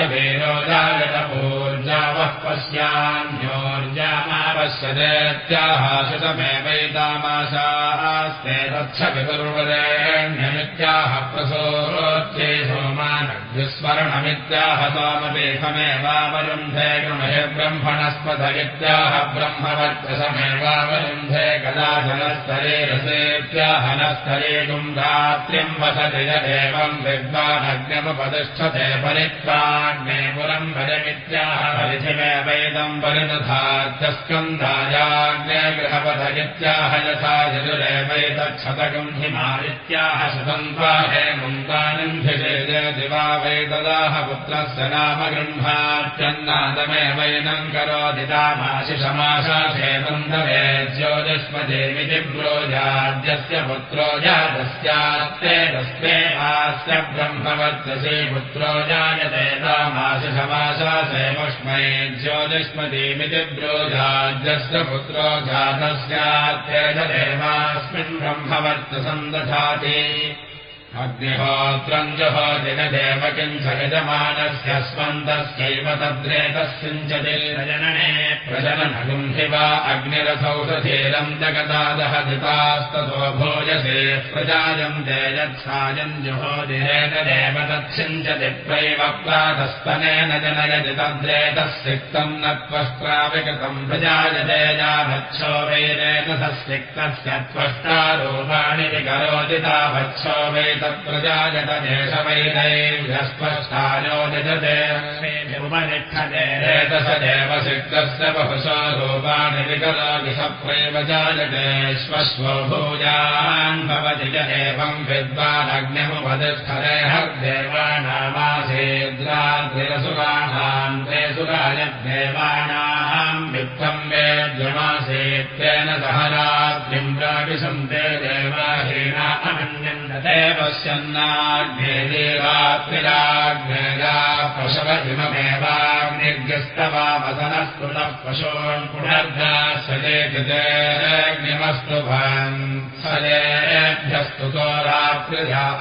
वीरोजागतपूर्जावः पश्यान्योर्जामापश्यदेत्याहाशतमेवैतामाशास्ते तच्छ विकुर्वरेण्यमित्याह प्रसोच्ये सोमानग्स्मरणमित्याह सोमपेखमेवावरुन्धे गृहे ब्रह्मणस्पथ इत्याह ब्रह्मवर्चसमेवावरुन्धे कदाचनस्तरे रसेत्याह नस्तरे गुम्रात्र्यम् वसति यदेवम् विद्वानग्नमुपतिष्ठते परित्वाग्ने पुरम् भजमित्याह परिथिमेवैदम् परिदधात्यस्कन्धायाग्ने गृहपथगित्याह यथा यजुरेवैतच्छतकम् हिमादित्याह शतन्त्वा हे मुन्दानिन्धिषे दिवा वै ददाह पुत्रस्य नाम गृह्णात्यन्नादमेवैनम् करोति तामाशिषमाशाषेदन्दवे ज्योतिष्मदेमिति ब्रोजाद्यस्य पुत्रो जातस्यात्ते तस्ते आस्य ब्रह्मवर्चसे पुत्रो जायते तामाशिषमाशासे मुष्मै ज्योतिष्मदेमिति ब्रोजाद्यस्य पुत्रो जातस्यात्तेजदेवास्मिन् ब्रह्मवर्चसम् दधाति अग्निहोत्रम् जुहोदिनदेव किञ्च यजमानस्य स्पन्दस्यैव तद्रेतस्सिञ्चति जनने प्रजननगुम् हि वा अग्निरथौषधीरम् जगदादः दितास्ततो भोजसे प्रजायम् ते यत्सायम् जुहोदिरेण देव तत्सिञ्चति प्रैव प्रातस्तनेन जनयति तद्रेतस्सिक्तम् न त्वष्ट्राविकृतम् प्रजायते यावच्छो वैरेतसस्सिक्तस्य त्वष्टारूपाणि विकरोति तावच्छो वै तत्प्रजायत देशवैदैर्यस्पष्टायो निजते उपनिष्ठते रेतस देव सिक्तस्य बहुशो रूपाणि विकरोति सप्रैव जायते। भूयान् भवति च एवम् विद्वानग्निमुपतिष्ठते हर्देवानामासेद्राद्रिरसुराणाम् ते सुरायद्देवानाम् वित्तम् वेद्यमासेत्तेन सह रात्रिम् प्राविशन्ते देवाहीना अमन्यन्दते पश्यन्नाग्ने देवात्रिराग्नेया पशवहिममेवाग्निर्गस्तवावसनस्कृतः पशून्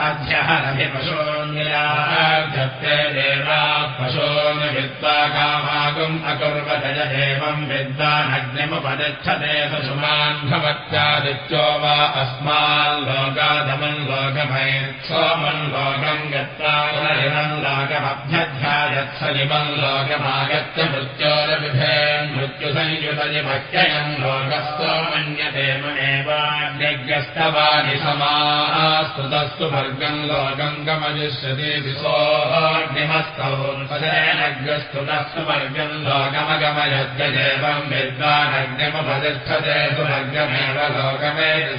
अध्यहनभिपशून्यते देवा पशून् विद्वा कामागुम् अकुर्वत एवम् विद्वानग्निमुपदिच्छते सशुमान् भवत्यादित्यो वा अस्माल्लोकादमन् लोकमयत् सोमन् लोकम् गत्वा पुनरिमम् लोकमभ्यध्यायत्सलिमम् लोकमागत्य मृत्योरविभेन् मृत्युसंयुतजिभक्त्ययम् लोकस्थो मन्यते मनेवाग्निग्यस्तवानि समास्तुतस्तु भर्गम् लोकम् गमजिष्यति दिशोऽग्निमस्तौ पदेनग्रस्तुतस्तु वर्गम् लोकमगमयद्यदेवम् विद्वानग्निमुपतिष्ठते सुवर्गमेव लोकमेति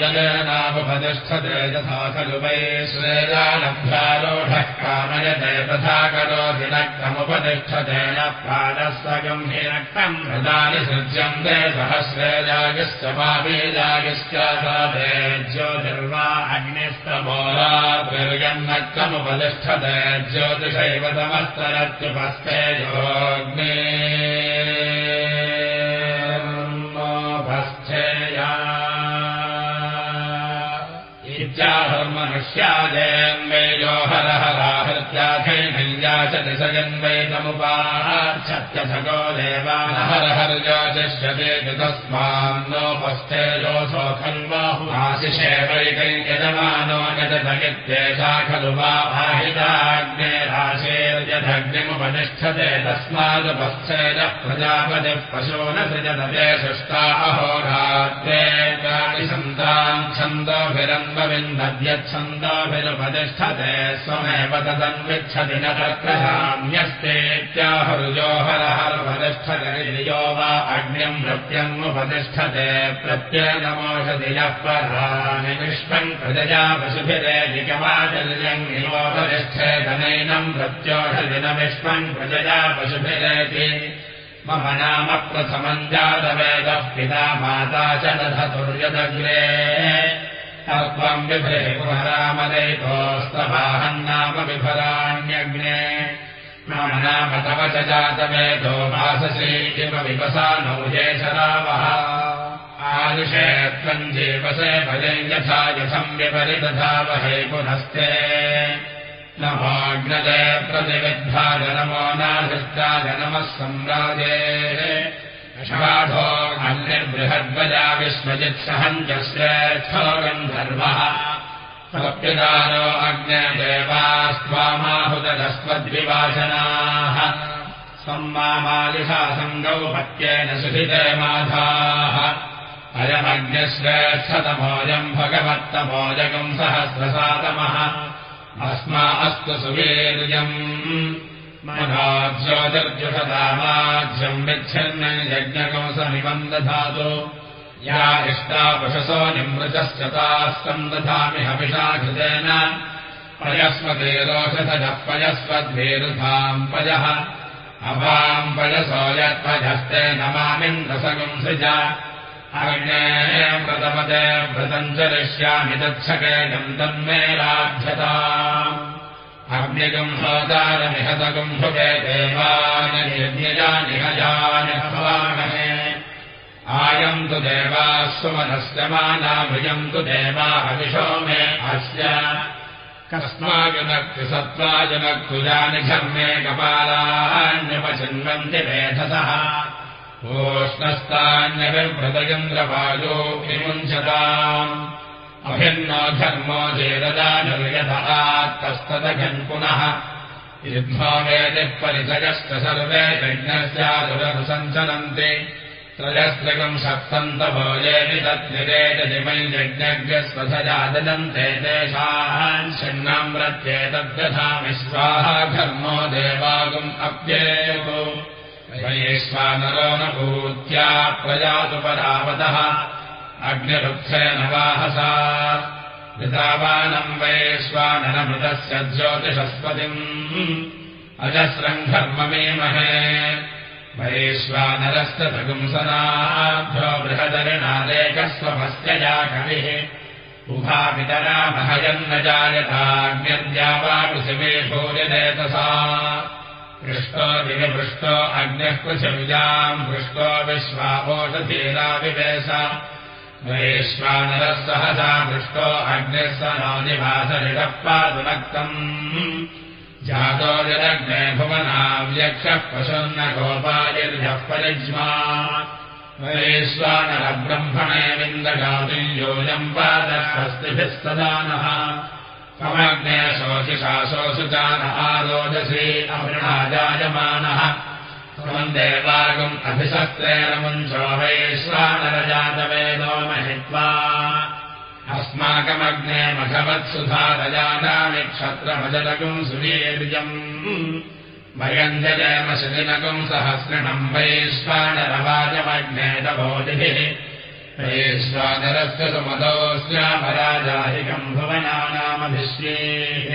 जगनामुपतिष्ठते यथा खलु वै श्रेयानभ्यारोढः कामयते तथा करोति नक्तमुपतिष्ठते न प्राणस्तगम् हि नक्तम् हृदानि सृज्यन्ते सहस्रेजागिश्च मापीजागिश्च साधे ज्योतिर्वा अग्निस्तमोरात्रिर्यन्नक्तमुपतिष्ठते ज्योतिषैव तमस्तरत्युपस्थे योग्ने इत्याहुर्मनुष्याजयन्वैजो हरहराहृत्याथैनञ्जाचति स जन्वैतमुपाच्छत्यसगो देवानहरहर्याचिष्यते तस्मान्नोपस्थेजोऽसो खल्वाहु आशिषे वैकैर्यजमानो यजतगित्येषा खलु वा आहिताग्ने राशेर्यथ यदग्निमुपतिष्ठते तस्मादुपश्चेदः प्रजापतिः पशो न सृजते सृष्टा अहोरात्रे सन्तान् छन्दोभिरन्वविन्दद्यच्छन्दोभिरुपतिष्ठते स्वमेव तदन्विच्छति न यो वा अग्निम् प्रत्यङ्मुपतिष्ठते प्रत्ययनमोषधियः पराणि विश्वम् प्रजया पशुभिरेकमाचल्यम् नियोपतिष्ठेतनैनम् प्रत्योषधिन विश्वम् प्रजया पशुभिरेति मम नाम प्रथमम् जातवेदः पिता माता च दधतुर्यदग्रे। त्वम् विभे पुनरामदयितोस्तवाहम् नाम विभराण्यग्ने मम नाम तव च जातवेदो वाससे इव विवसानो जेशरावः आयुषे त्वम् जीवसे भजम् यथा यथम् विपरिदधावहे पुनस्ते नमोऽग्नदे प्रतिविद्धाय नमो नाधिष्ठाय नमः सम्राजे षाढो अन्यबृहद्वजा विश्वजित्सहञ्जस्येच्छो गन्धर्वः। प्रप्यदानो अग्नेदेवास्त्वामाहुतदस्मद्विवाचनाः सम्मामालिषा सङ्गौ पत्येन सुहिते माधाः। अयमग्निश्रेच्छतमोऽयम् भगवत्तमोजगम् सहस्रसातमः अस्मा अस्तु सुवीर्यम् ज्योतिर्जुषदामाज्यम् विच्छिन्न यज्ञकंसमिमम् दधातु या इष्टापशसो निमृतश्च तास्तम् दधामि हविषाघृतेन पयस्वतेरोषधजः पयस्वद्भेरुधाम् पयः। अपाम् पयसो यत्पजस्ते नमामिन्द्रसगुंसृज अग्ने व्रतपदे व्रतम् चरिष्यामि तच्छके गन्तन्मे लाभ्यता अग्निगम् होदारमिहतगम् भुवे देवानिहजानिहजानिहवामहे आयन्तु देवाः सुमनस्य मानाभुजन्तु देवा हविषो मे अस्य। कस्माजुनक्ति सत्त्वाजुनक्तुजानि घर्मे कपालान्यपचिन्वन्ति वेधसः ओष्णस्तान्यविव्रतयन्द्रवायो विमुञ्चताम्। अभिन्नो धर्मो चेददानुर्यथात्तस्तदघन् पुनः। युद्धो वेदिः परिचयश्च सर्वे यज्ञस्यादुरनुसञ्चरन्ति। त्रयस्त्रिगम् सप्तन्तभोजेति तद्विरेतजिमै यज्ञज्ञस्वधजादन्ते तेषाम् षण्णाम् प्रत्येतद्यथामि स्वाहा घर्मो देवागुम् अप्येयो वयेष्वानरो न भूत्या प्रजातु परावतः अग्निरुक्षेन वाहसा। ऋतावानम् वयेष्वाननमृतस्य ज्योतिषस्पतिम् अजस्रम् घर्ममेमहे वयेष्वानरस्य भगुंसनाभ्यो या कविः। उभापितरा महयम् न जायताग्न्यद्या वा पृथिवे भूयदेतसा पृष्टो दिविपृष्टो अग्निः पृथिव्याम् पृष्टो विश्वापोषधीराविवेश वैश्वानरः सहसा पृष्टो अग्निः स नोनिवासरिडः पादुनक्तम् जातो यदग्ने भुवनाव्यक्षः पशुन्न गोपायर्यः परिज्मा। वैश्वानरब्रह्मणे विन्दगातुम् योजम् पादस्वस्तिभिस्तदानः समग्ने शोचिषा शोषुचान आरोजसी अमृणाजायमानः त्वम् देवागम् अभिशस्त्रेण मुञ्चो वैश्वानरजातवेदो महित्वा। अस्माकमग्ने मघवत्सुधारजानामि क्षत्रमजलगुम् सुवीर्यम्। वयञ्जयम शिदिनगुम् सहस्रिणम् वैश्वानरवाजमग्नेतभोजिभिः सुमदोऽस्यामराजाहिकम् भुवनानामभिश्रीः।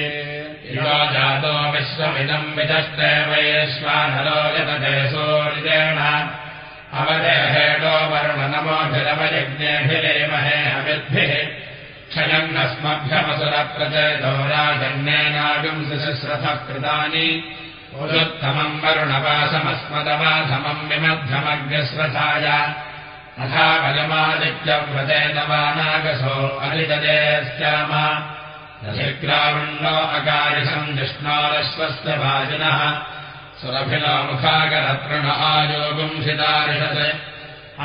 यो जातो विश्वमिदम् विदष्टे वैश्वानरो यतते सूर्येण अवदेहेडो वरुणनमोभिरवयज्ञेभिरेमहे हविद्भिः क्षयम् शिशुश्रथः कृतानि उदुत्तमम् वरुणवासमस्मदवाधमम् विमध्यमग्निस्रथाय तथा वयमादित्यव्रतेतवानागसो अलिददेस्याम रसिक्रावण्णो अकारिषम् जिष्णोरश्वस्य वाजिनः सुरभिनो मुखाकरतृण आयोगुंसितारिषत्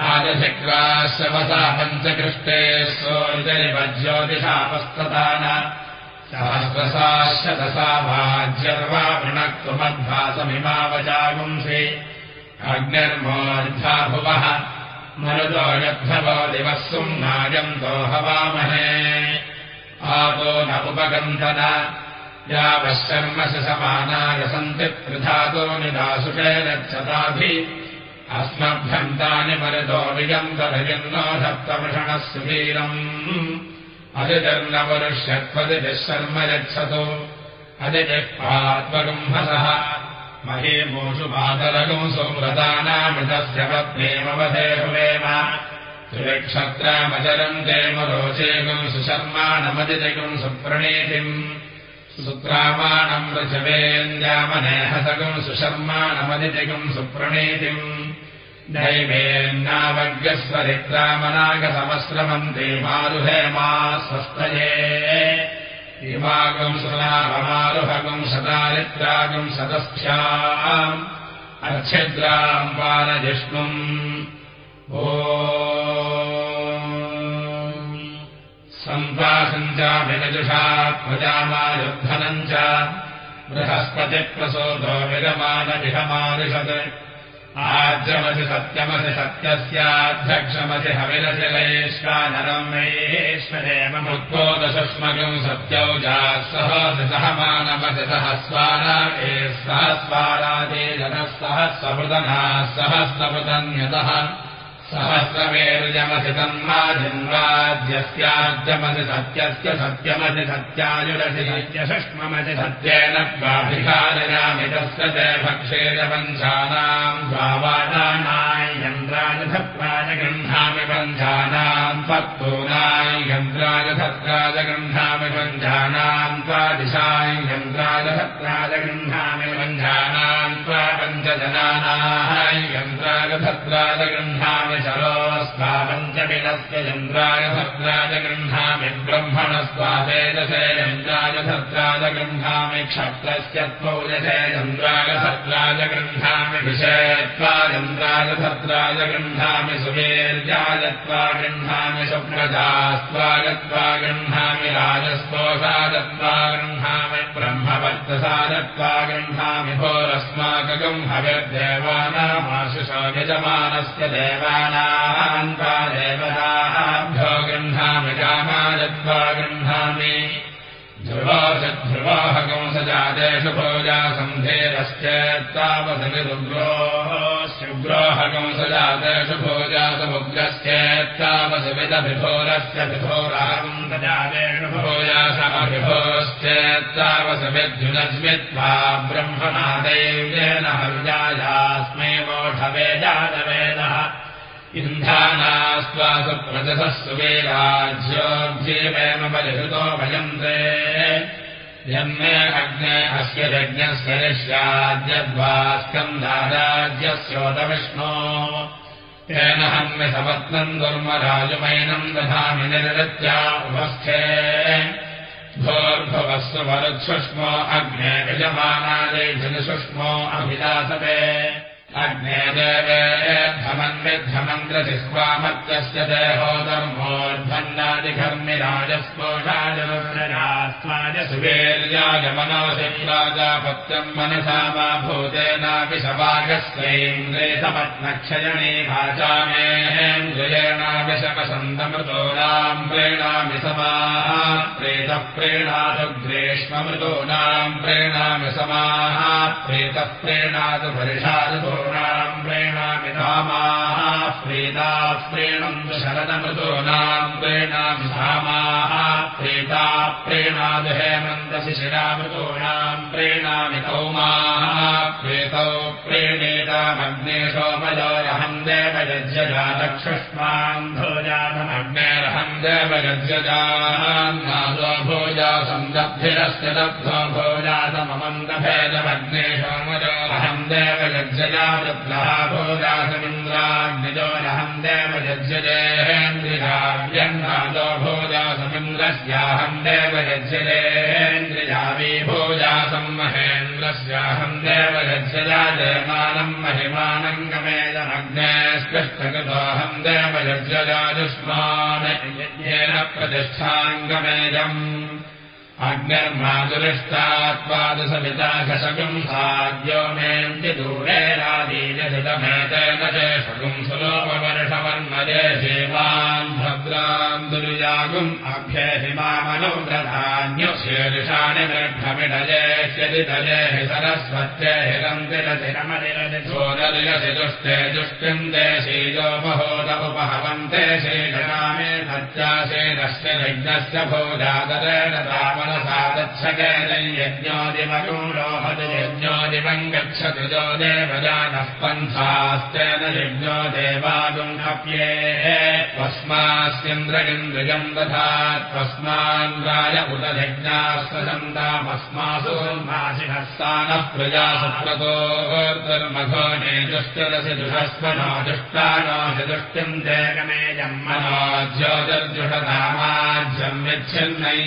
आदधिक्राश्रवसा पञ्चकृष्टे सोजरिवज्योतिषापस्ततान सहस्रसाशतसा वाज्यर्वा वृणक्तुमद्भासमिमावचागुंसि अग्निर्मोर्धा भुवः मरुतो यद्धवो दिवः सुम्नायन्तो हवामहे आदो न उपगन्धन। यावश्चर्मसि समानाय सन्ति त्रिधातो निदासुषे गच्छताभि अस्मभ्यन्तानि मरुतो विगन्धभजन्नो धत्तवृषणः सुवीरम् अधिजर्नवरुष्यत्वदिभिः शर्म यच्छतु। अधिजिह्वात्मगुम्हसः महीमूषु पातलगुम् सुव्रतानामृतस्य पत्नेमवधेहुवेम त्रिक्षत्रामचरम् देमरोचेगुम् सुशर्माणमदिजगुम् सुप्रणीतिम्। सुत्रामाणम् वृषवेन्द्यामनेहसगुम् सुशर्माणमदिजगुम् सुप्रणीतिम्। दैवेन्नावज्ञस्वरित्रामनागसमस्रमन्ते मारुहेमा स्वस्तये सुनावमारुहगुम् सदारित्रागुम् सदस्थ्याम् अर्च्छिद्राम् पारजिष्णुम् ओ सन्तासम् च प्रजामायुद्धनम् च बृहस्पतिप्रसोदो विरमानविहमादिशत् आद्यमसि सत्यमसि सत्यस्याध्यक्षमसि हविलशिलयेष्वानरम् मेश्वरेममुद्बोधसुष्मगम् सत्यौ जाः सह मानमसि सहस्वारा सहस्वारादे जनः सहस्रभृतनाः सहस्रभृतन्यतः सहस्रमेरुजमसि तन्मा जिन्वाद्यस्याद्यमसि सत्यस्य सत्यमसि सत्यायुरसि सत्यषष्ममसि सत्येन स्वाभिकारयामि तस्य च भक्षेण पञ्चानाम् स्वावादानाय यन्द्राजधत्राय गृह्णामि पञ्चानाम् त्वत्तूनाय यन्द्राजधत्राय गृह्णामि पञ्चानाम् त्वादिशाय पञ्चानाम् त्वा पञ्चजनानाय शरोस्त्वा भद्राय गृह्णामि ब्रह्मणस्त्वादेजसे यन्द्राय भद्राय गृह्णामि क्षत्रस्य त्वौजसे यन्द्राय भद्राय गृह्णामि विषयत्वा यन्द्राय भद्राय गृह्णामि सुवीर्यायत्वा गृह्णामि सुप्रजास्त्वागत्वा गृह्णामि राजस्पोषादत्वा गृह्णामि ब्रह्मवर्तसादत्वा गृह्णामि भोरस्माकगम् हविर्देवानामाशिषो यजमानस्य देवानाम् त्वा देवताभ्यो गृह्णामि कामादत्वा गृह्णामि ध्रुवाहकंसजातेषु भोजा सन्धेरश्चेत्तावसमिरुग्रो शुग्रोहकंसजातेषु भोजा समुग्रश्चेत्तावसमिदभिभोरस्य विभोराहम् प्रजातेषु भोजा समभिभोश्चेत्तावसमिद्युनस्मित्वा ब्रह्मणादैव्येन हव्यायास्मै वोढवे जातवेदः इन्धानास्त्वासु प्रजसः सुवेराज्योऽभ्येवेम बलिहृतो भजन्ते यन्मे अग्ने अस्य यज्ञस्य ऋष्याद्यद्वास्कन्धाराज्यस्योतविष्णो तेन हन्मे सपत्नम् दुर्मराजुमैनम् दधामि निर्वृत्या उपस्थे भोर्भवस्व वरुत्सुष्मो अग्ने यजमानादे जनसुष्मो अभिलासवे अग्ने देवेद्धमन्विद्धमन्द्रजिह्वामत्यस्य देहो धर्मोद्भन्नादिघर्मिराजस्पोषाजराजसुवीर्यायमनोषि राजापत्यम् मनसा वा भूतेनापि सवागस्त्वैन्द्रेतमत्नक्षयणे भाचामेन्द्रियेणापि शमसन्दमृतोनाम् प्रेणामि समाः प्रेतः प्रेणातु ग्रेष्ममृतोनाम् प्रेणामि समाः प्रेतः प्रेणातु परिषादतोनाम् प्रेणामि धामाः प्रेताः प्रेणन्तु शरदमृतोनाम् प्रेणामि धामाः प्रेता प्रेणादु हेमन्तशिशिरामृतोनाम् प्रेणामि कौमाः प्रेतौ प्रेणेतामग्ने सोमयोरहम् देव यज्ञजातक्षुष्मान् भोजातमग्नेरहम् देव यज्ञजान्नादो भोजा सन्दब्धिरस्य दब्धो भोजातममन्दभेदमग्ने सोमयोरहम् देव यज्ञजा वृद्धः भोजासमिन्द्राग्निजोरहम् देव यज्ञजेहेन्द्रियाव्यन्नादो भोजासमिन्द्रस्याहम् देव यज्ञजेहेन्द्रियावी भोजासम् महेन्द्रस्याहम् देव यज्ञजा जयमानम् महिमानम् गमेदमग्ने स्पृष्टकृतोऽहम् देव यज्ञजाजुष्मान् यज्ञेन प्रतिष्ठाङ्गमेजम् अग्निर्मादुरिष्टात्वादसमिताघशकम् साद्यो मेन्ति दूरेरादीयसितमेतेन चेषकम् सुलोपवर्षवर्मजे सेवान् भद्रान् दुर्यागुम् अभ्यहिमामनुग्रधान्यशीर्षाणि निर्भमिडजेष्यति तजेहि सरस्वत्ये हिरन्तिरतिरमनिरति सोदर्यसि दुष्टे दुष्टिम् ते शीलोपहोद उपहवन्ते श्रीगणामे सत्यासेनस्य यज्ञस्य भोजादरेण रोहति यज्ञोदिवम् गच्छति जो देवजानः पन्थास्तेन यज्ञो अप्ये त्वस्मास्यन्द्रगिन्द्रियम् दधा त्वस्मान् राय उत यज्ञास्वसन्तामस्मासु मासिहस्तानः प्रजा सुप्रतोर्मघो नेजुष्टरसि दुषस्वनो दुष्टानोऽसि दुष्टिम् देगमेजम् मनोज्योतिर्जुषधामाज्यम् यच्छन्नै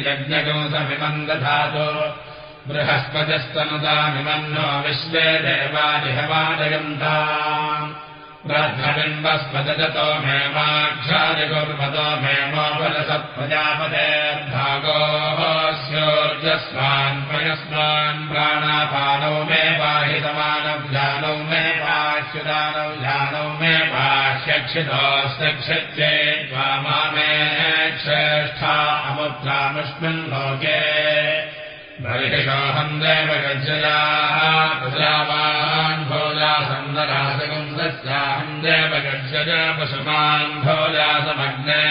यज्ञकंसमिमम् दधातु बृहस्पतिस्तनुतामिमन्नो विश्वे देवादिहवादयन्ता ब्रह्मबिम्बस्पदतो मे माक्षादिगुर्मतो मे मोपलसत्प्रजापतेर्भागोऽस्योर्जस्वान् पयस्मान् प्राणापानौ मे पाहितमानव्यानौ मे पाश्युदानौ जानौ मे पाह्यक्षितोऽस्तक्षित्ये त्वा मे श्रेष्ठा अमुत्रामुष्मिन् लोके। बर्हिषोऽहम् देव गज्जयाः प्रजावान् भोजासन्दरासकम् सस्याहम् देव गज्जया पशुमान् भोजासमग्ने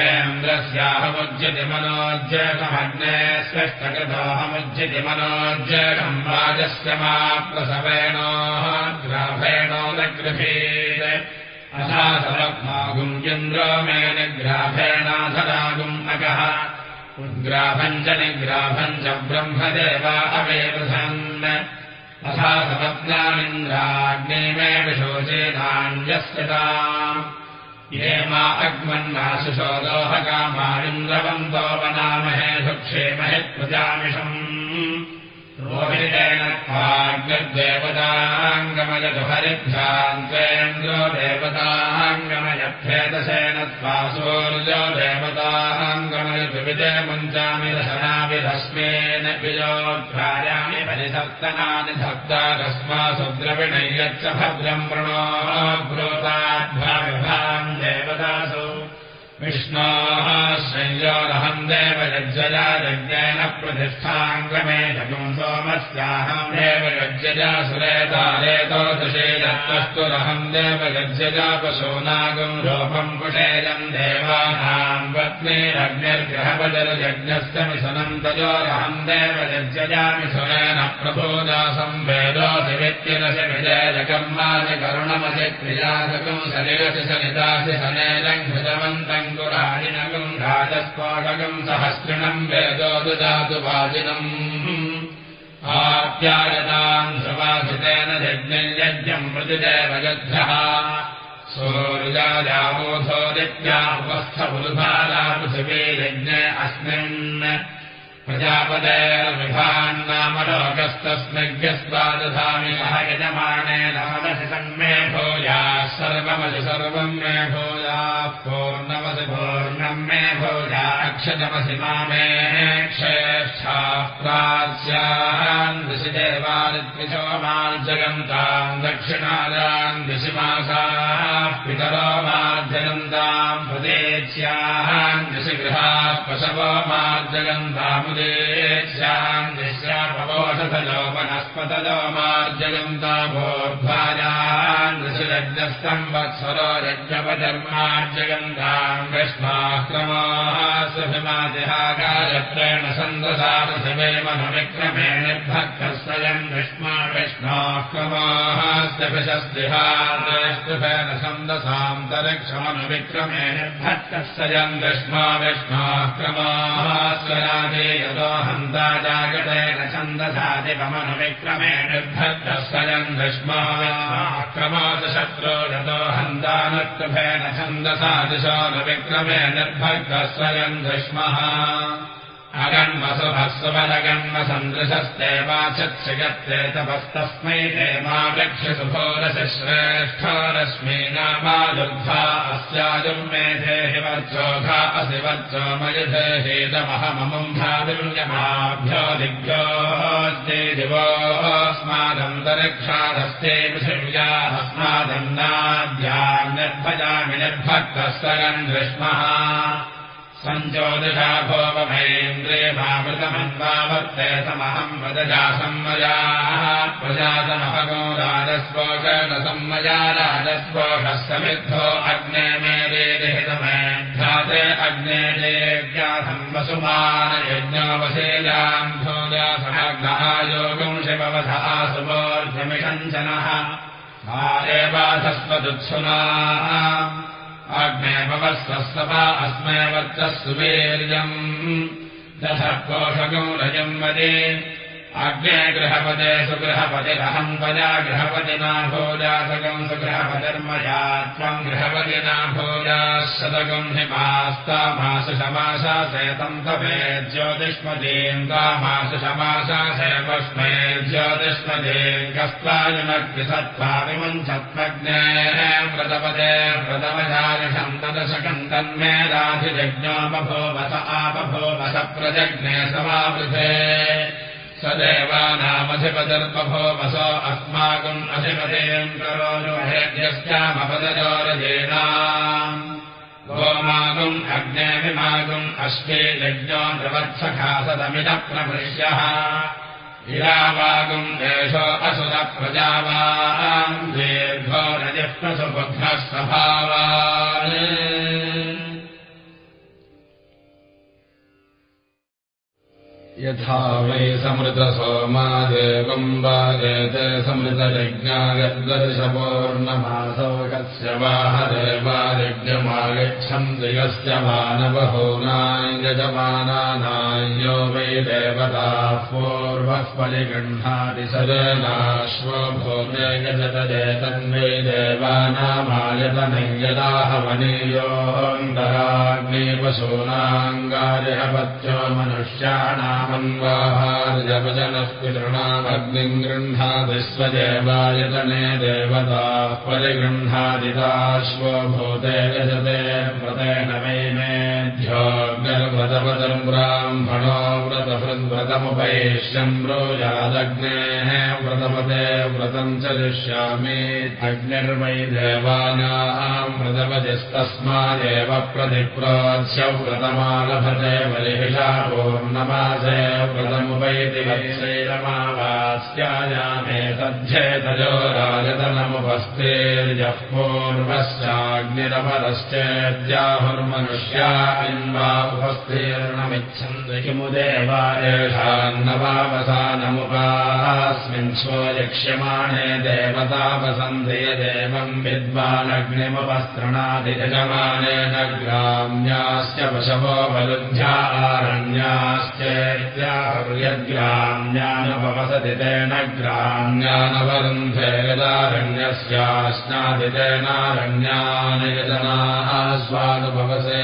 महेन्द्रस्याहमुज्यति मनोज्येषमग्ने स्पष्टकृतोऽहमुज्यति मनोज्येषम् राजस्य मा प्रसवेणोः ग्राभेणो न गृहीत्। अथासलग्मागुम् चन्द्रो मे निग्राभेणाधरागुम् अगः। उद्ग्राभम् च निग्राभम् च ब्रह्मदेवा अवेदधन् तथा सपत्नामिन्द्राग्ने मे विशोचेनान्यस्यताम् ये मा अग्मन्नाशुशोदोहकामानिन्द्रवन्तो वनामहे सुक्षेमहि प्रजामिषम् रोहितेन त्वाग्निर्देवताङ्गमयतु हरिभ्यान्त्वेन्द्रो देवताङ्गमयभ्येदशेन त्वा सूर्यो देवताङ्गमयतु विजय मुञ्चामि दशनाविधस्मेन विजोद्भार्याणि परिसप्तनानि धत्ताकस्मासु द्रविणयच्च भद्रम् प्रणो ब्रूताद्भाविभाम् देवतासु विष्णोः संयोरहम् देव यज्जया यज्ञेन प्रतिष्ठाङ्गमे जगुम् सोमस्याहम् देव यज्जया सुरेतारेतो दशेदत्तस्तुरहम् देव यज्जया पशूनागुम् रूपम् कुशेयम् देवानाम् पत्नीरग्निर्ग्रहपजरयज्ञस्य मिथुनम् तयोरहम् देव वित्यरसि विजयजकर्मासि करुणमसि क्रियासकम् सलिरसि सनितासि सनेजम् हृतवन्तम् ुराजिनकम् राजस्वागकम् सहस्रिणम् वेदो दुदातु वाजिनम् आप्यायताम् सुवासितेन यज्ञम् सूर्याजाबोधो दित्या उपस्थपुरुधारा पृथिवी यज्ञे अस्मिन् प्रजापतेर्विभान्नाम लोकस्तस्मज्ञस्वादधामि सह यजमानेन मनसि सन्मे भोजाः सर्वमसि सर्वम् मे भोजाः पूर्णमसि पूर्णम् मे भोजा अक्षतमसि मामे क्षेष्ठाः प्राच्यान् दिशि देवादित्विशो मार्जगन्ताम् दक्षिणायान् दिशि मासाः पितरो मार्जगन्ताम् प्रदेच्यान् दिशि दिश्यापवोषधयो वनस्पतयो मार्जयन्ता भोर्भायान् ऋषिरज्ञस्तम्वत्सरो यज्ञपधर्मार्जयन्ताम् विष्माक्रमाः सुभिमातिहागायत्रेण सन्दसारशिवे मनविक्रमे निर्भक्तः स्वयम् विष्मा विष्मा विष्णाक्रमास्त्यभिषस्तिहाष्टुफेन छन्दसान्तरिक्षमनुविक्रमे निर्भक्तस्वयम् विष्णा विष्णाक्रमाः स्वराजे यतो हन्ता जागतेन छन्दसादिपमनुविक्रमे निर्भक्तस्वयम् विष्मा क्रमादशत्रो यतो हन्तानक्तुफेन छन्दसादिशो न विक्रमे निर्भक्तस्वयम् वाचत्स्यगत्ते तपस्तस्मै रश्मीनामादुर्धा अस्याजुर्मेधे हि वर्चोघा असि वर्चो मयुधे हेदमहममुम् भादुर्यमाभ्यो दिभ्योऽस्ते दिवोऽस्मादन्तरिक्षादस्ते पृथिव्या अस्मादन्नाद्यान्यर्भजामि निर्भक्तस्तरन् विष्मः सञ्चोदशा भोगभयेन्द्रे मामृतमन्वावर्ते समहम् वदजा संमयाः प्रजातमहगो राजस्पोषण संमया राजस्पोषः समिद्धो अग्ने मे वेदिहितमेध्याते अग्ने देव्यासम् वसुमान यज्ञोऽवशेयाम् भोजा समग्नः योगम् शिववधः सुबोर्ध्यमिषञ्चनः आदेवाधस्वदुत्सुनाः आग्नेपवस्वस्तवा अस्मै वर्चः सुवीर्यम्। दश कोशगौ रजम् वदे अग्ने गृहपदे सुगृहपतिरहम् पदा गृहपतिना भोजासगम् सुगृहपतिर्मया त्वम् गृहपतिना भोजाः शतगम् हि मास्तामासु शमाशाशयतम् तपे ज्योतिष्मतीम् तामासु शमाशाशय पुष्मे ज्योतिष्मतीम् कस्त्वायुनग्निसत्त्वा विमुञ्चत्वग्ने व्रतपदे व्रतमजारिषम् तदशकम् तन्मे राधिजज्ञोपभोवस आपभोवस प्रजज्ञे समावृधे स देवानामधिपदर्पभो वसो अस्माकम् अधिपतेम् करोनुहेद्यस्यामपदजोरजेना गोमागुम् अग्नेभिमागुम् अश्वे यज्ञो द्रवत्सखासदमिदप्रभृश्यः इरावागुम् एषो दीर्घो रजः प्रसुबुद्धः स्वभावान् यथा वै समृतसोमादेवम् वाजेते समृतयज्ञायद्दर्शपूर्णमासौ कस्य वाहदेवायज्ञमागच्छन्ति यस्य मानवहोनायजमानानायो वै देवताः पूर्वः परिगृह्णाति सजनाश्वो भूमे यजतजेतन्वै देवानामायतनै यदाहवनीयोऽन्तराग्ने पशूनाङ्गारिहपत्यो मनुष्याणाम् मन्वाहार्यवजनः पितॄणामग्निम् गृह्णादिस्वदेवायतने देवताः परिगृह्णादिताश्वो भूते गजते व्रतेन वै मेऽध्योऽग्निर्व्रतपदम् ब्राह्मणो व्रतहृद्व्रतमुपैष्यम् ब्रोजादग्नेः व्रतपदे व्रतम् च दिश्यामि अग्निर्वै देवानाम् व्रतपदिस्तस्मादेव प्रतिप्रोच्य व्रतमालभते बलिहिषा पूर्णमासे व्रतमुपैति वत्सैरमावास्यायामे तद्धेतजो राजतनमुपस्तेर्यः पूर्वश्चाग्निरपरश्चेद्याहुर्मनुष्या इन्वा उपस्तीर्णमिच्छन्ति किमु देवा येषान्नवावसानमुपास्मिन् स्वयक्ष्यमाणे यजमानेन ग्राम्याश्च पशवो वलुध्या आरण्याश्चेत्याहुर्यद्ग्राम्यानुपवसति तेन ग्राम्यानवरुन्धे यदारण्यस्याश्नादि तेनारण्यानि यजनाः स्वानुपवसे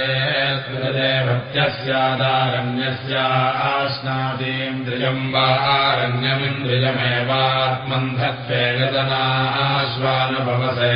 भत्यस्यादारण्यस्याश्नादीन्द्रियम् वा आरण्यमिन्द्रियमेवात्मन्धत्वे गजनाः स्वानुभवसे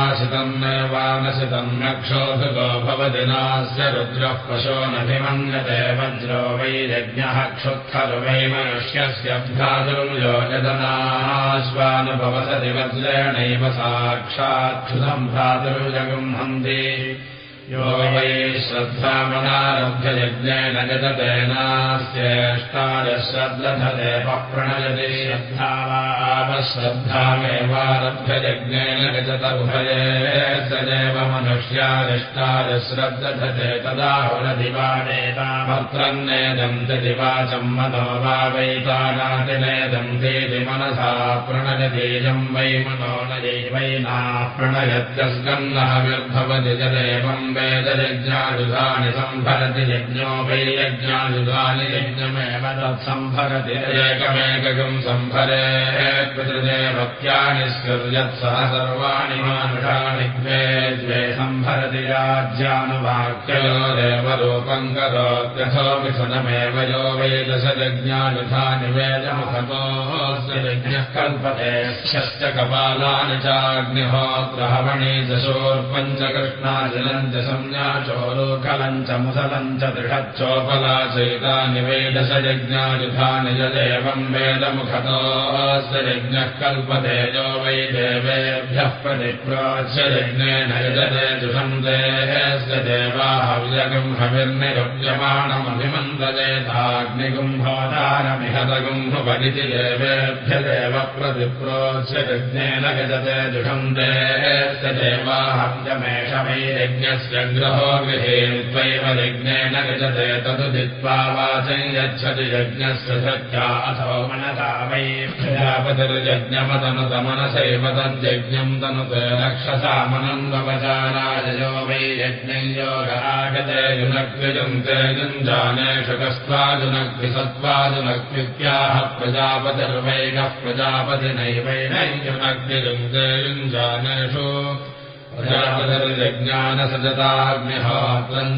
पशोरभिमन्येतावोश्नादितन्नेवाशितन्नेवानशितम् न क्षोधको भवति नास्य रुद्रः पशो नभिमन्यते वज्रो वै यज्ञः क्षुत्खलु वै मनुष्यस्य भ्रातुर्यो यदनाश्वानुभवसति वज्रेणैव साक्षात्क्षुतम् भ्रातुर्जगुम् हन्ति यो वै श्रद्धामनारभ्ययज्ञेन गजतेनास्येष्टादश्रद्लधते प्रणयति श्रद्धावापश्रद्धामेवारभ्ययज्ञेन गजत उभये सदेव मनुष्यादिष्टादश्रद्दधते तदा हुरदिवानेतामत्रन्नेदन्ति दिवाचम् मनो वा वैतानातिनेदन्तीति मनसा प्रणयतीयम् वै मनो न दैवैनाः प्रणयत्यस्कन्नः विर्भवति जदेवम् वेदयज्ञायुधानि सम्भरति यज्ञो वै यज्ञायुधानि यज्ञमेव तत्सम्भरति एकमेकम् सम्भरे पितृदेवत्यानि स्कुर्यत्सः सर्वाणि मानुषाणि द्वे द्वे सम्भरति राज्यानुवाक्ययो देवरूपम् करोत्यथो मिथुनमेव यो वै दशयज्ञायुधानि वेदमुखतोऽस्य यज्ञः कल्पते ह्यश्च कपालानि चाग्निहोत्रहवणे दशोर्पञ्च कृष्णाजलम् च संज्ञाचोरोकलम् च मुसलम् च दृढच्चोपला चैतानि वेदशयज्ञायुधानि यदेवम् वेदमुखतोऽस्य यज्ञः कल्पते यो वै देवेभ्यः प्रतिप्रोच्य यज्ञेन यजते जुषन्तेऽस्य देवाः व्यगम् हविर्निरव्यमाणमभिमन्दजेताग्निगुम्भोदारमिहतगुम्भुपरिति देवेभ्य देव प्रतिप्रोच्य यज्ञेन यजते जुषन्तेऽस्य देवाः व्यमेष वै यज्ञस्य ग्रहो गृहे त्वैव यज्ञेन गजते तदुदित्वा वाचम् यच्छति यज्ञस्य सत्या अथो मनसा वै प्रजापतिर्यज्ञमतनुतमनसैव तद्यज्ञम् तनुते रक्षसामनन्दवचाराजयो वै यज्ञम् योगागते युनक्विजन्ते युञ्जानेषु कस्त्वाजुनक्विसत्त्वाजुनक्वित्याह प्रजापतिर्वैकः प्रजापतिनैवैनयुनक्विजुङ्के युञ्जानेषु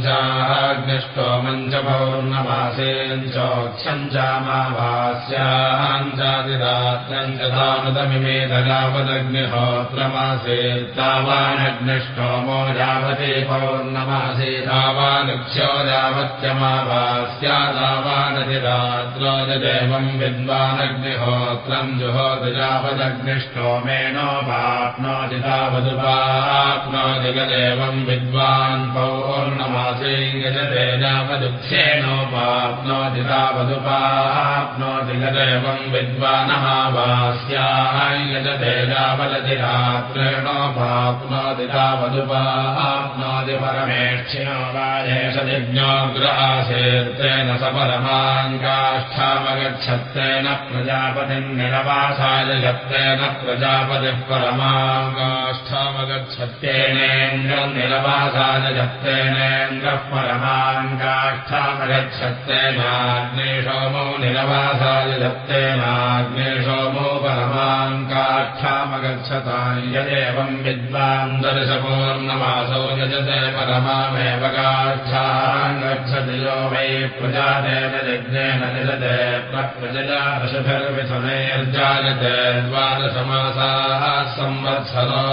चाग्निष्टोमम् च पौर्णमासेम् चोक्षम् चामावास्याम् चातिरात्रम् च तानुतमिमे दगावदग्निहोत्रमासे तावानग्निष्टोमो यावते पौर्णमासे तावानुक्षो यावत्यमावास्या तावानतिरात्रो देवम् विद्वानग्निहोत्रम् जुहोति प्राप्नोतिगदेवम् विद्वान् पौर्णमासे गजते यावदुक्षेणोपाप्नोति तावदुपाप्नोति गदेवम् विद्वानमावास्याः यजते यावदतिरात्रेणोपाप्नोति तावदुपाप्नोति परमेक्षिणो वादेश यज्ञोग्रासेत्तेन स परमान् काष्ठामगच्छत्तेन प्रजापतिम् निरवासाय यत्तेन प्रजापतिः परमाङ्गाष्ठामगच्छत्तेनेन्द्रम् निरवासाय जत्तेनेन्द्रः परमान् काष्ठामगच्छत्तेनाग्नेशोमो निरवासाय जत्तेनाग्नेशोमो परमान् काष्ठामगच्छताम् यदेवम् विद्वान् दर्शपूर्णमासौ यजते परमामेव काष्ठाम् गच्छति यो वै प्रजातेन यज्ञेन निजते प्रजया दशभिर्विथुनैर्जायते द्वादशमासाः संवत्सरो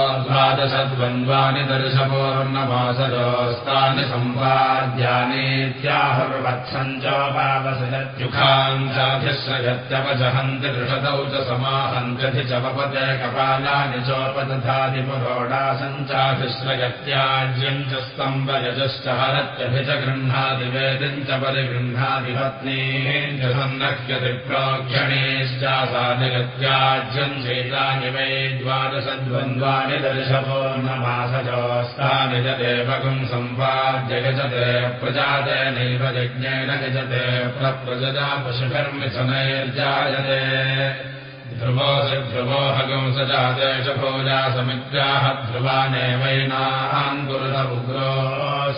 चोपावसजुखान् चाधिश्रयत्यपजहन्ति दृषतौ च समाहन्त्यधि च वपते कपालानि चोपदधाति पुरोडासम् चाधिश्रयत्याज्यम् च स्तम्भयजश्च हरत्यभि च गृह्णाति वेदिम् च परिगृह्णाति पत्नीम् च सन्नह्यति प्रोक्षणेश्चासादिगत्याज्यम् चैतानि वै द्वादशद्वन्द्वानि दर्शपूर्णमासजोस्तानि च देवकम् सम्पाद्य गजते प्रजातेनैव यज्ञेन गजते प्रप्रजजा पशुकर्मिथनैर्जायते ध्रुवो ध्रुवो हगम् स जातेश भोजा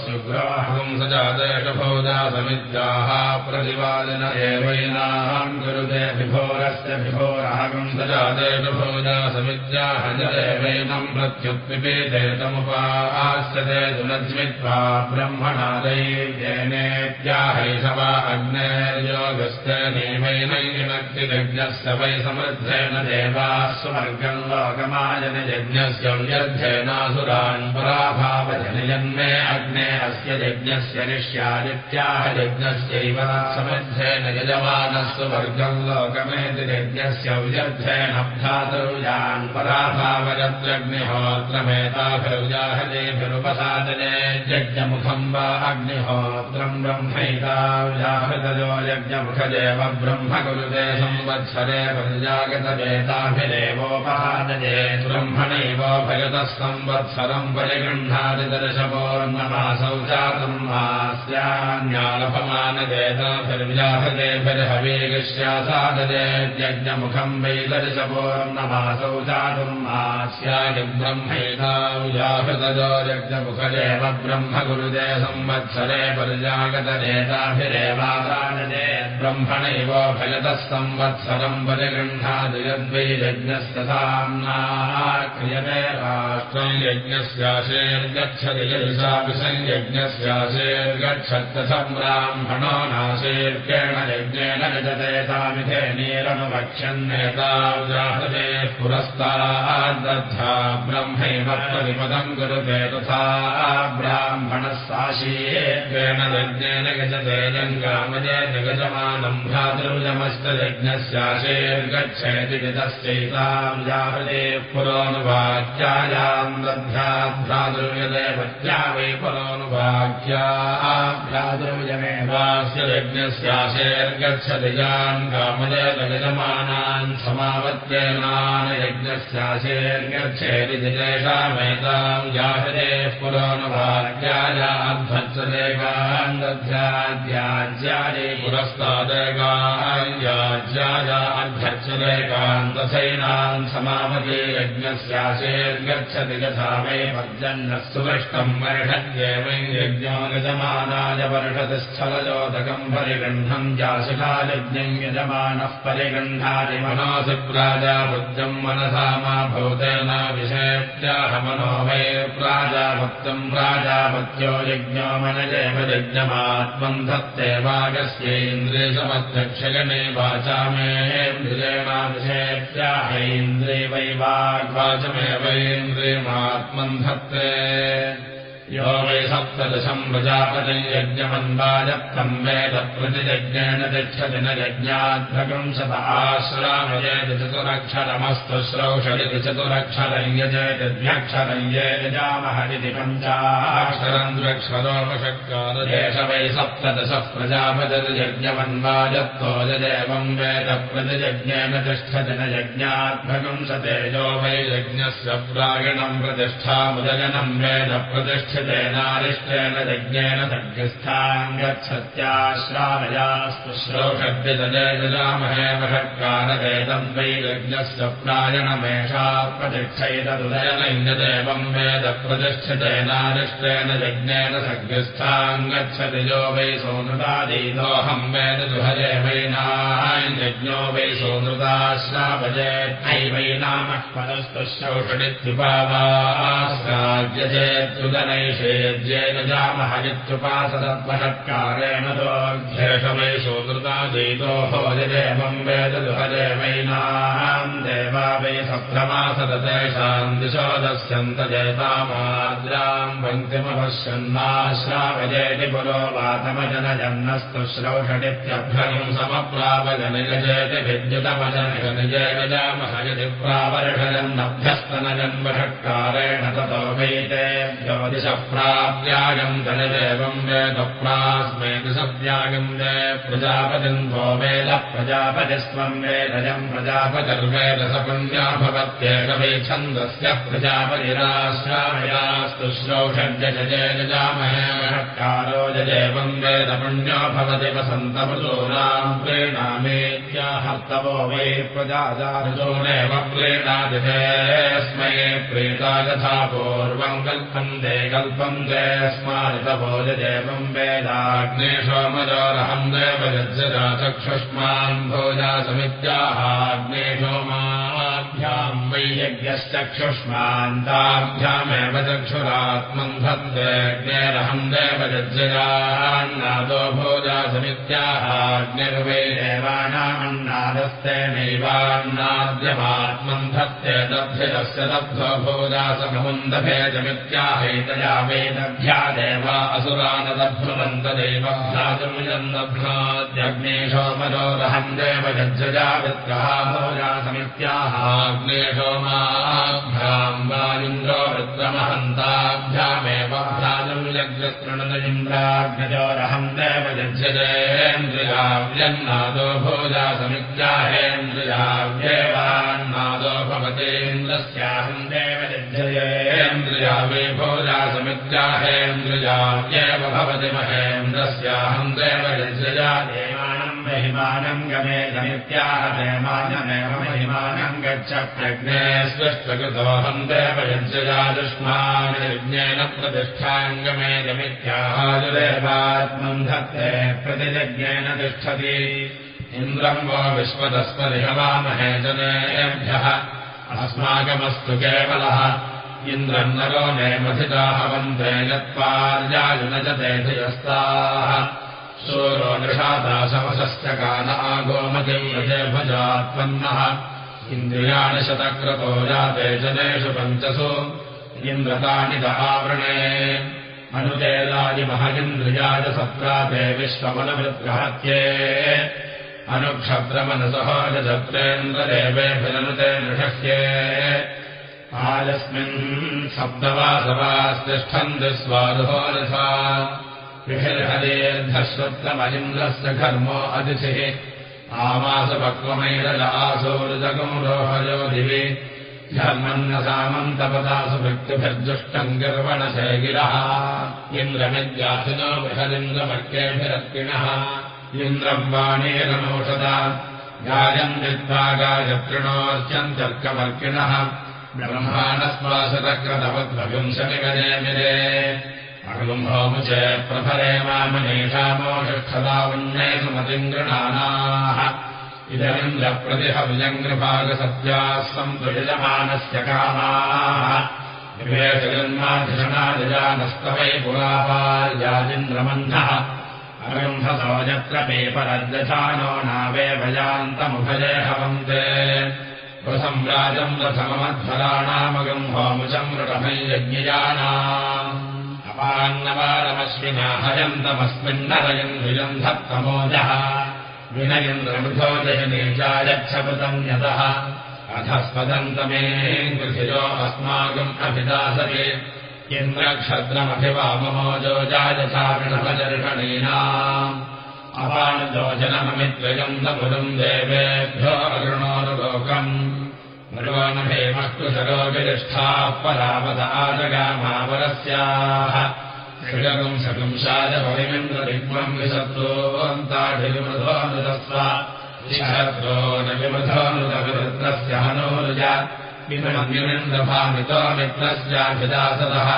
सुग्राहम् स जातेश भोजा समित्याः प्रतिवादिन एवैनाम् कुरुते विभोरस्य विभोरहगम् स जातेश भोजा समित्याः जदेवैनम् प्रत्युत्पिपेते तमुपास्यते दुनज्मित्वा ब्रह्मणा दैव्येनेत्याहै स वा अग्नेर्योगस्य नैवैनैनक्तियज्ञस्य वै समृद्ध देवाः स्वर्गम् लोकमाजन यज्ञस्य व्यर्थेनासुरान् पराभावजनयन्मे अग्ने अस्य यज्ञस्य निष्यादित्याह यज्ञस्यैव समर्थेन यजमानस्य वर्गम् लोकमेति यज्ञस्य विजर्थेन भ्रातरुजान् पराभावयत्यग्निहोत्रमेताभिरुजाहदेभिरुपसादने यज्ञमुखम् वा अग्निहोत्रम् ब्रह्मैताव्याहृतयो यज्ञमुखदेव ब्रह्म संवत्सरे प्रजागतवेताभिरेवोपहादये ब्रह्मणैव भगतः संवत्सरम् परिगृह्णादिदर्शपोर्णमासौ जातम् मास्यान्यालभमानदेताभिर्व्याहदेभिर्हवेगस्यासादयेत्यज्ञमुखम् वै दर्शपोर्णमासौ जातम् मास्यानि ब्रह्मैताव्याहृतयो यज्ञमुखदेव ब्रह्म गुरुदे संवत्सरे पर्यागतनेताभिरेवासादये ब्रह्मणैव भगतः संवत्सरम् परिगृह्णादि यद्वै यज्ञस्य साम्ना क्रियते राष्ट्रम् यज्ञस्याशेर्गच्छति यज्ञस्याशेर्गच्छत्तथम् ब्राह्मणो नाशेर्केण यज्ञेन गजते तामिधेनीरनुवक्ष्यन्नेताजाहृते पुरस्ताद्दद्धा ब्रह्मैव प्रतिपदम् कुरुते तथा ब्राह्मणः साशीर्केण यज्ञेन गजते जङ्गामजेन गजमानम् भ्रातृजमस्तयज्ञस्याशेर्गच्छति विदस्यैताम् जाहृते पुरोनुवाक्यायाम् दध्याद्भ्रातृजदेवत्या वै पुरोनुवाक्या भ्रातृजमेवास्य यज्ञस्याशेर्गच्छति जान् कामजगजमानान् समावत्यनान् यज्ञस्याशेर्गच्छेति तेषामेताम् जाहृते पुरोनुवाक्यायाध्वत्सदेकान् दध्याद्याज्यादि पुरस्तादेकायाज्यायाध्वत्सदेकान् तथैनान् समावते यज्ञस्याशेर्गच्छति यथा वै पर्जन्नः सुवृष्टम् वर्षत्येवै यज्ञो यजमानाय वर्षतिस्थलजोदकम् परिगृह्णम् जाशिकायज्ञम् यजमानः परिगृह्णाति मनोसि प्राजावृत्तम् मनसा मा भूतेन विषेत्याह मनो वै प्राजावृत्तम् प्राजापत्यो यज्ञो मनजेव यज्ञमात्मम् धत्तेवागस्येन्द्रियसमध्यक्षगणे वाचा मे विषेणाभिषेत्याहैन्द्रे वै वाग्वाचमेवैन्द्रियमात्मम् धत्ते यो वै सप्तदशम् प्रजापतिम् यज्ञमन्वायत्तम् वेद प्रतियज्ञेन तिष्ठति न यज्ञाध्वकम् शत आश्रामयेति चतुरक्षरमस्तु श्रौषदिति चतुरक्षरम् यजेति द्व्यक्षरम् ये यजामहरिति पञ्चाक्षरम् द्व्यक्षरोपषट्कारदेश वै सप्तदशः प्रजापतिर्यज्ञमन्वायत्तो यदेवम् वेद प्रतियज्ञेन तिष्ठति न यज्ञाध्वकम् शतेजो वै यज्ञस्य प्रागिणम् प्रतिष्ठामुदयनम् वेद प्रतिष्ठति तेनारिष्टेन यज्ञेन सज्ञस्थाम् गच्छत्याश्रामयास्तु श्रोषद्वितजयजामहे महत्कारवेदम् वै यज्ञस्य प्रायणमेषा प्रतिष्ठैतदुदयनैन्यदेवम् वेद प्रतिष्ठितेनारिष्टेन यज्ञेन सज्ञस्थाम् गच्छति यो वै सोनृतादीतोऽहम् वेद दुहरे वैनायज्ञो वै सोनृताश्रावजेत्यैवै नामः पदस्तु श्रौषडित्युपावास्राज्यजेत्युदनै निषेद्येन जामहजित्युपासदत्मषत्कारेण दोऽध्येषमै सोदृतादीतोः वजदेवम् वेददुहदेवैनाम् देवा वै सप्तमासदतेषाम् दिशो दस्यन्तजेतामाद्राम् पङ्क्तिमपश्यन्नाश्रावजेति पुरो वातमजनजन्नस्तु श्रौषडित्यभ्रम् समप्रापजनिगजेति विद्युतमजनिगनिजयजामहजति प्रावर्षजन्नभ्यस्तनजन्मषट्कारेण ततो वैते ज्योतिषप्राव्यागम् धनदेवम् वेदप्रास्मे दिशव्यागम् वे प्रजापतिम् भो वेद प्रजापतिस्त्वम् वेदजम् प्रजापतिर्वेदस पुण्या भवत्येकवै छन्दस्य प्रजापतिराश्रामयास्तु श्रौषड्यजजेजामहे महत्कारो जजेवम् वेद पुण्यो भवति वसन्तमृतोनाम् प्रेणामेत्याहर्तवो वै प्रजाजारुजोनेव प्रेणादितेऽस्मै प्रेता यथा पूर्वम् कल्पन्ते कल्पम् देस्मादितभोजदेवम् वेदाग्नेशोमजोरहम् देव यज्जरा चक्षुष्मान् भोजा समित्याहाग्नेशोमाभ्याम् वै यज्ञश्चक्षुष्मान्ताभ्यामेव चक्षुरात्मम् धद्वेग्नेरहम् देव यज्जरान्नादो भोजा समित्याहाग्निर्वै देवानामन्ना राजस्तेनैवान्नाद्यमात्मन् धत्ते दभ्यदस्य दब्धो भोजासमुन्दभेदमित्याहैतया वेदभ्या देवा असुरानदभ्रुवन्तदेव भ्राजमुजन्दभ्राद्यग्नेशो मनोरहम् देव गज्जया वित्रः भोजासमित्याहाग्नेशो माभ्याम् वायुन्द्रो वृत्रमहन्ताभ्यामेव भ्राजम् यज्ञतृणद इन्द्राग्नजोरहम् देव गज्जयेन्द्रियाव्यन्नादो भोजासमित्याहेन्द्रियाव्येवान्नादो भवतेन्द्रस्याहम् देव गज्जयेन्द्रिया वे भोजासमित्याहेन्द्रियाव्येव भवति महेन्द्रस्याहम् देव गज्जया देवानम् महिमानम् गमेदमित्याह देवानमेव महिमानम् गच्छ प्रज्ञे स्पष्टकृतोऽहम् देव गज्जया दुष्मान् यज्ञेन प्रतिष्ठाङ्गमेदमित्याहाजुदेवात्मम् धत्ते प्रतियज्ञेन तिष्ठति इन्द्रम् वो विश्वतस्परिहवामहे जनेभ्यः अस्माकमस्तु केवलः। इन्द्रम् नरो नेमधिताहवन्ते यत्पार्यायुन च तेजयस्ताः शूरो नृषादाशवशश्च काल आगोमतिम् व्रजेभजात्पन्नः इन्द्रियाणि शतक्रतो जाते जनेषु पञ्चसु। इन्द्रतानि द आवृणे। अनुतेलादिमहगिन्द्रियाय सत्राते विश्वमनवृद्गहत्ये अनुक्षत्रमनसहोजत्रेन्द्रदेवेऽभिरनुते नृषह्ये। आयस्मिन् सप्तवासवास्तिष्ठन्ति स्वादुहोरसा। विहिर्हरेर्धश्वत्रमहिन्द्रस्य घर्मो अतिथिः। आमासपक्वमैरज आसोरुजगम् रोहयो दिवि। धर्मन्न सामन्तपदासु भक्तिभिर्जुष्टम् गर्वणशे गिरः इन्द्रमिद्याथिनो बृहदिन्द्रमर्केभिरत्किणः इन्द्रम् गायम् विद्वा गायत्रिणोऽर्चन्तर्कमर्किणः ब्रह्माणस्वासतक्रदवद्भविंशमिगजेमिरे अगुम्भोमुचे प्रभरे मामनेषामोषक्षदावन्ये सुमतिम् गृणानाः इदमिन्द्रप्रतिहव्यङ्गृभागसत्याः सन्तुलिजमानस्य कामाः। विवेशजन्माधिषणादिजानस्तवै पुरापार्यादिन्द्रमन्धः अगम्भसो यत्र पेपरद्यथानो नावे भजान्तमुभजे हवन्ते सम्राजम् रथमध्वराणामगम्भोमुचम् ऋटमयज्ञयानाम् अपान्नवारमश्विना हयन्तमस्मिन्नरयम् द्विजन्धत्तमोजः। विनयन्द्रमृथो जयनेचायच्छपतम् यतः। अधस्पदन्तमे गृहिजो अस्माकम् अभिदासते इन्द्रक्षद्रमभिवाममोजो जायथाविणभजर्षणीनाम् अपानलोचनममित्रयम् नपुरम् देवेभ्यो अगृणोरुलोकम् मृगोनभेमष्टुशरोगिरिष्ठाः परावदाजगामावरस्याः षडगम् सकुंशाजपरिमिन्द्रदिग्मम् विशत्रोऽन्ताढिविमृधोऽनुदस्व विशत्रो न विमृधोऽनुदविरुद्रस्य हनोरुज विमन्युमिन्द्रभामितो मित्रस्याभिदासदः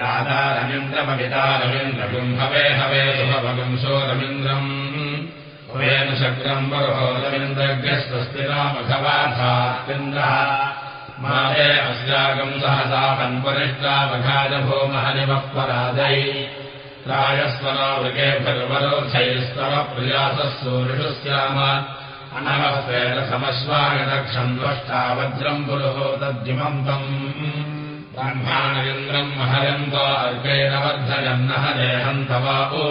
राधारमिन्द्रमवितारमिन्द्रगुम् हवे हवे शुभवगुंसो रमिन्द्रम् हुवेन शक्रम् वरुहो रविन्द्रग्रस्वस्ति रामघवाधात्विन्द्रः। माते अस्यागम् सहसा पन्परिष्टावघाजभूमहनिमः परादै राजस्वनो वृगेभिर्वरोधैस्तव प्रियासः सूरिषु स्याम अनवस्तेन समश्वागदक्षम् द्वष्टा वज्रम् पुरुहो तद्युमन्तम् ब्रह्माणविन्द्रम् महयन्तो अर्केण वर्धयन्नः देहन्त वापु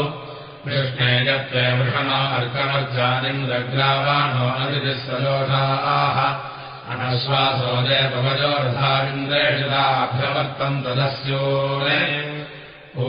कृष्णे यत्ते वृषणो अर्कमर्जानिन्द्रग्रावाणो अतिथिस्वजोषाः अनश्वासो देववजो रथाविन्द्रेषिताभ्यवर्तम् तदस्यो ओ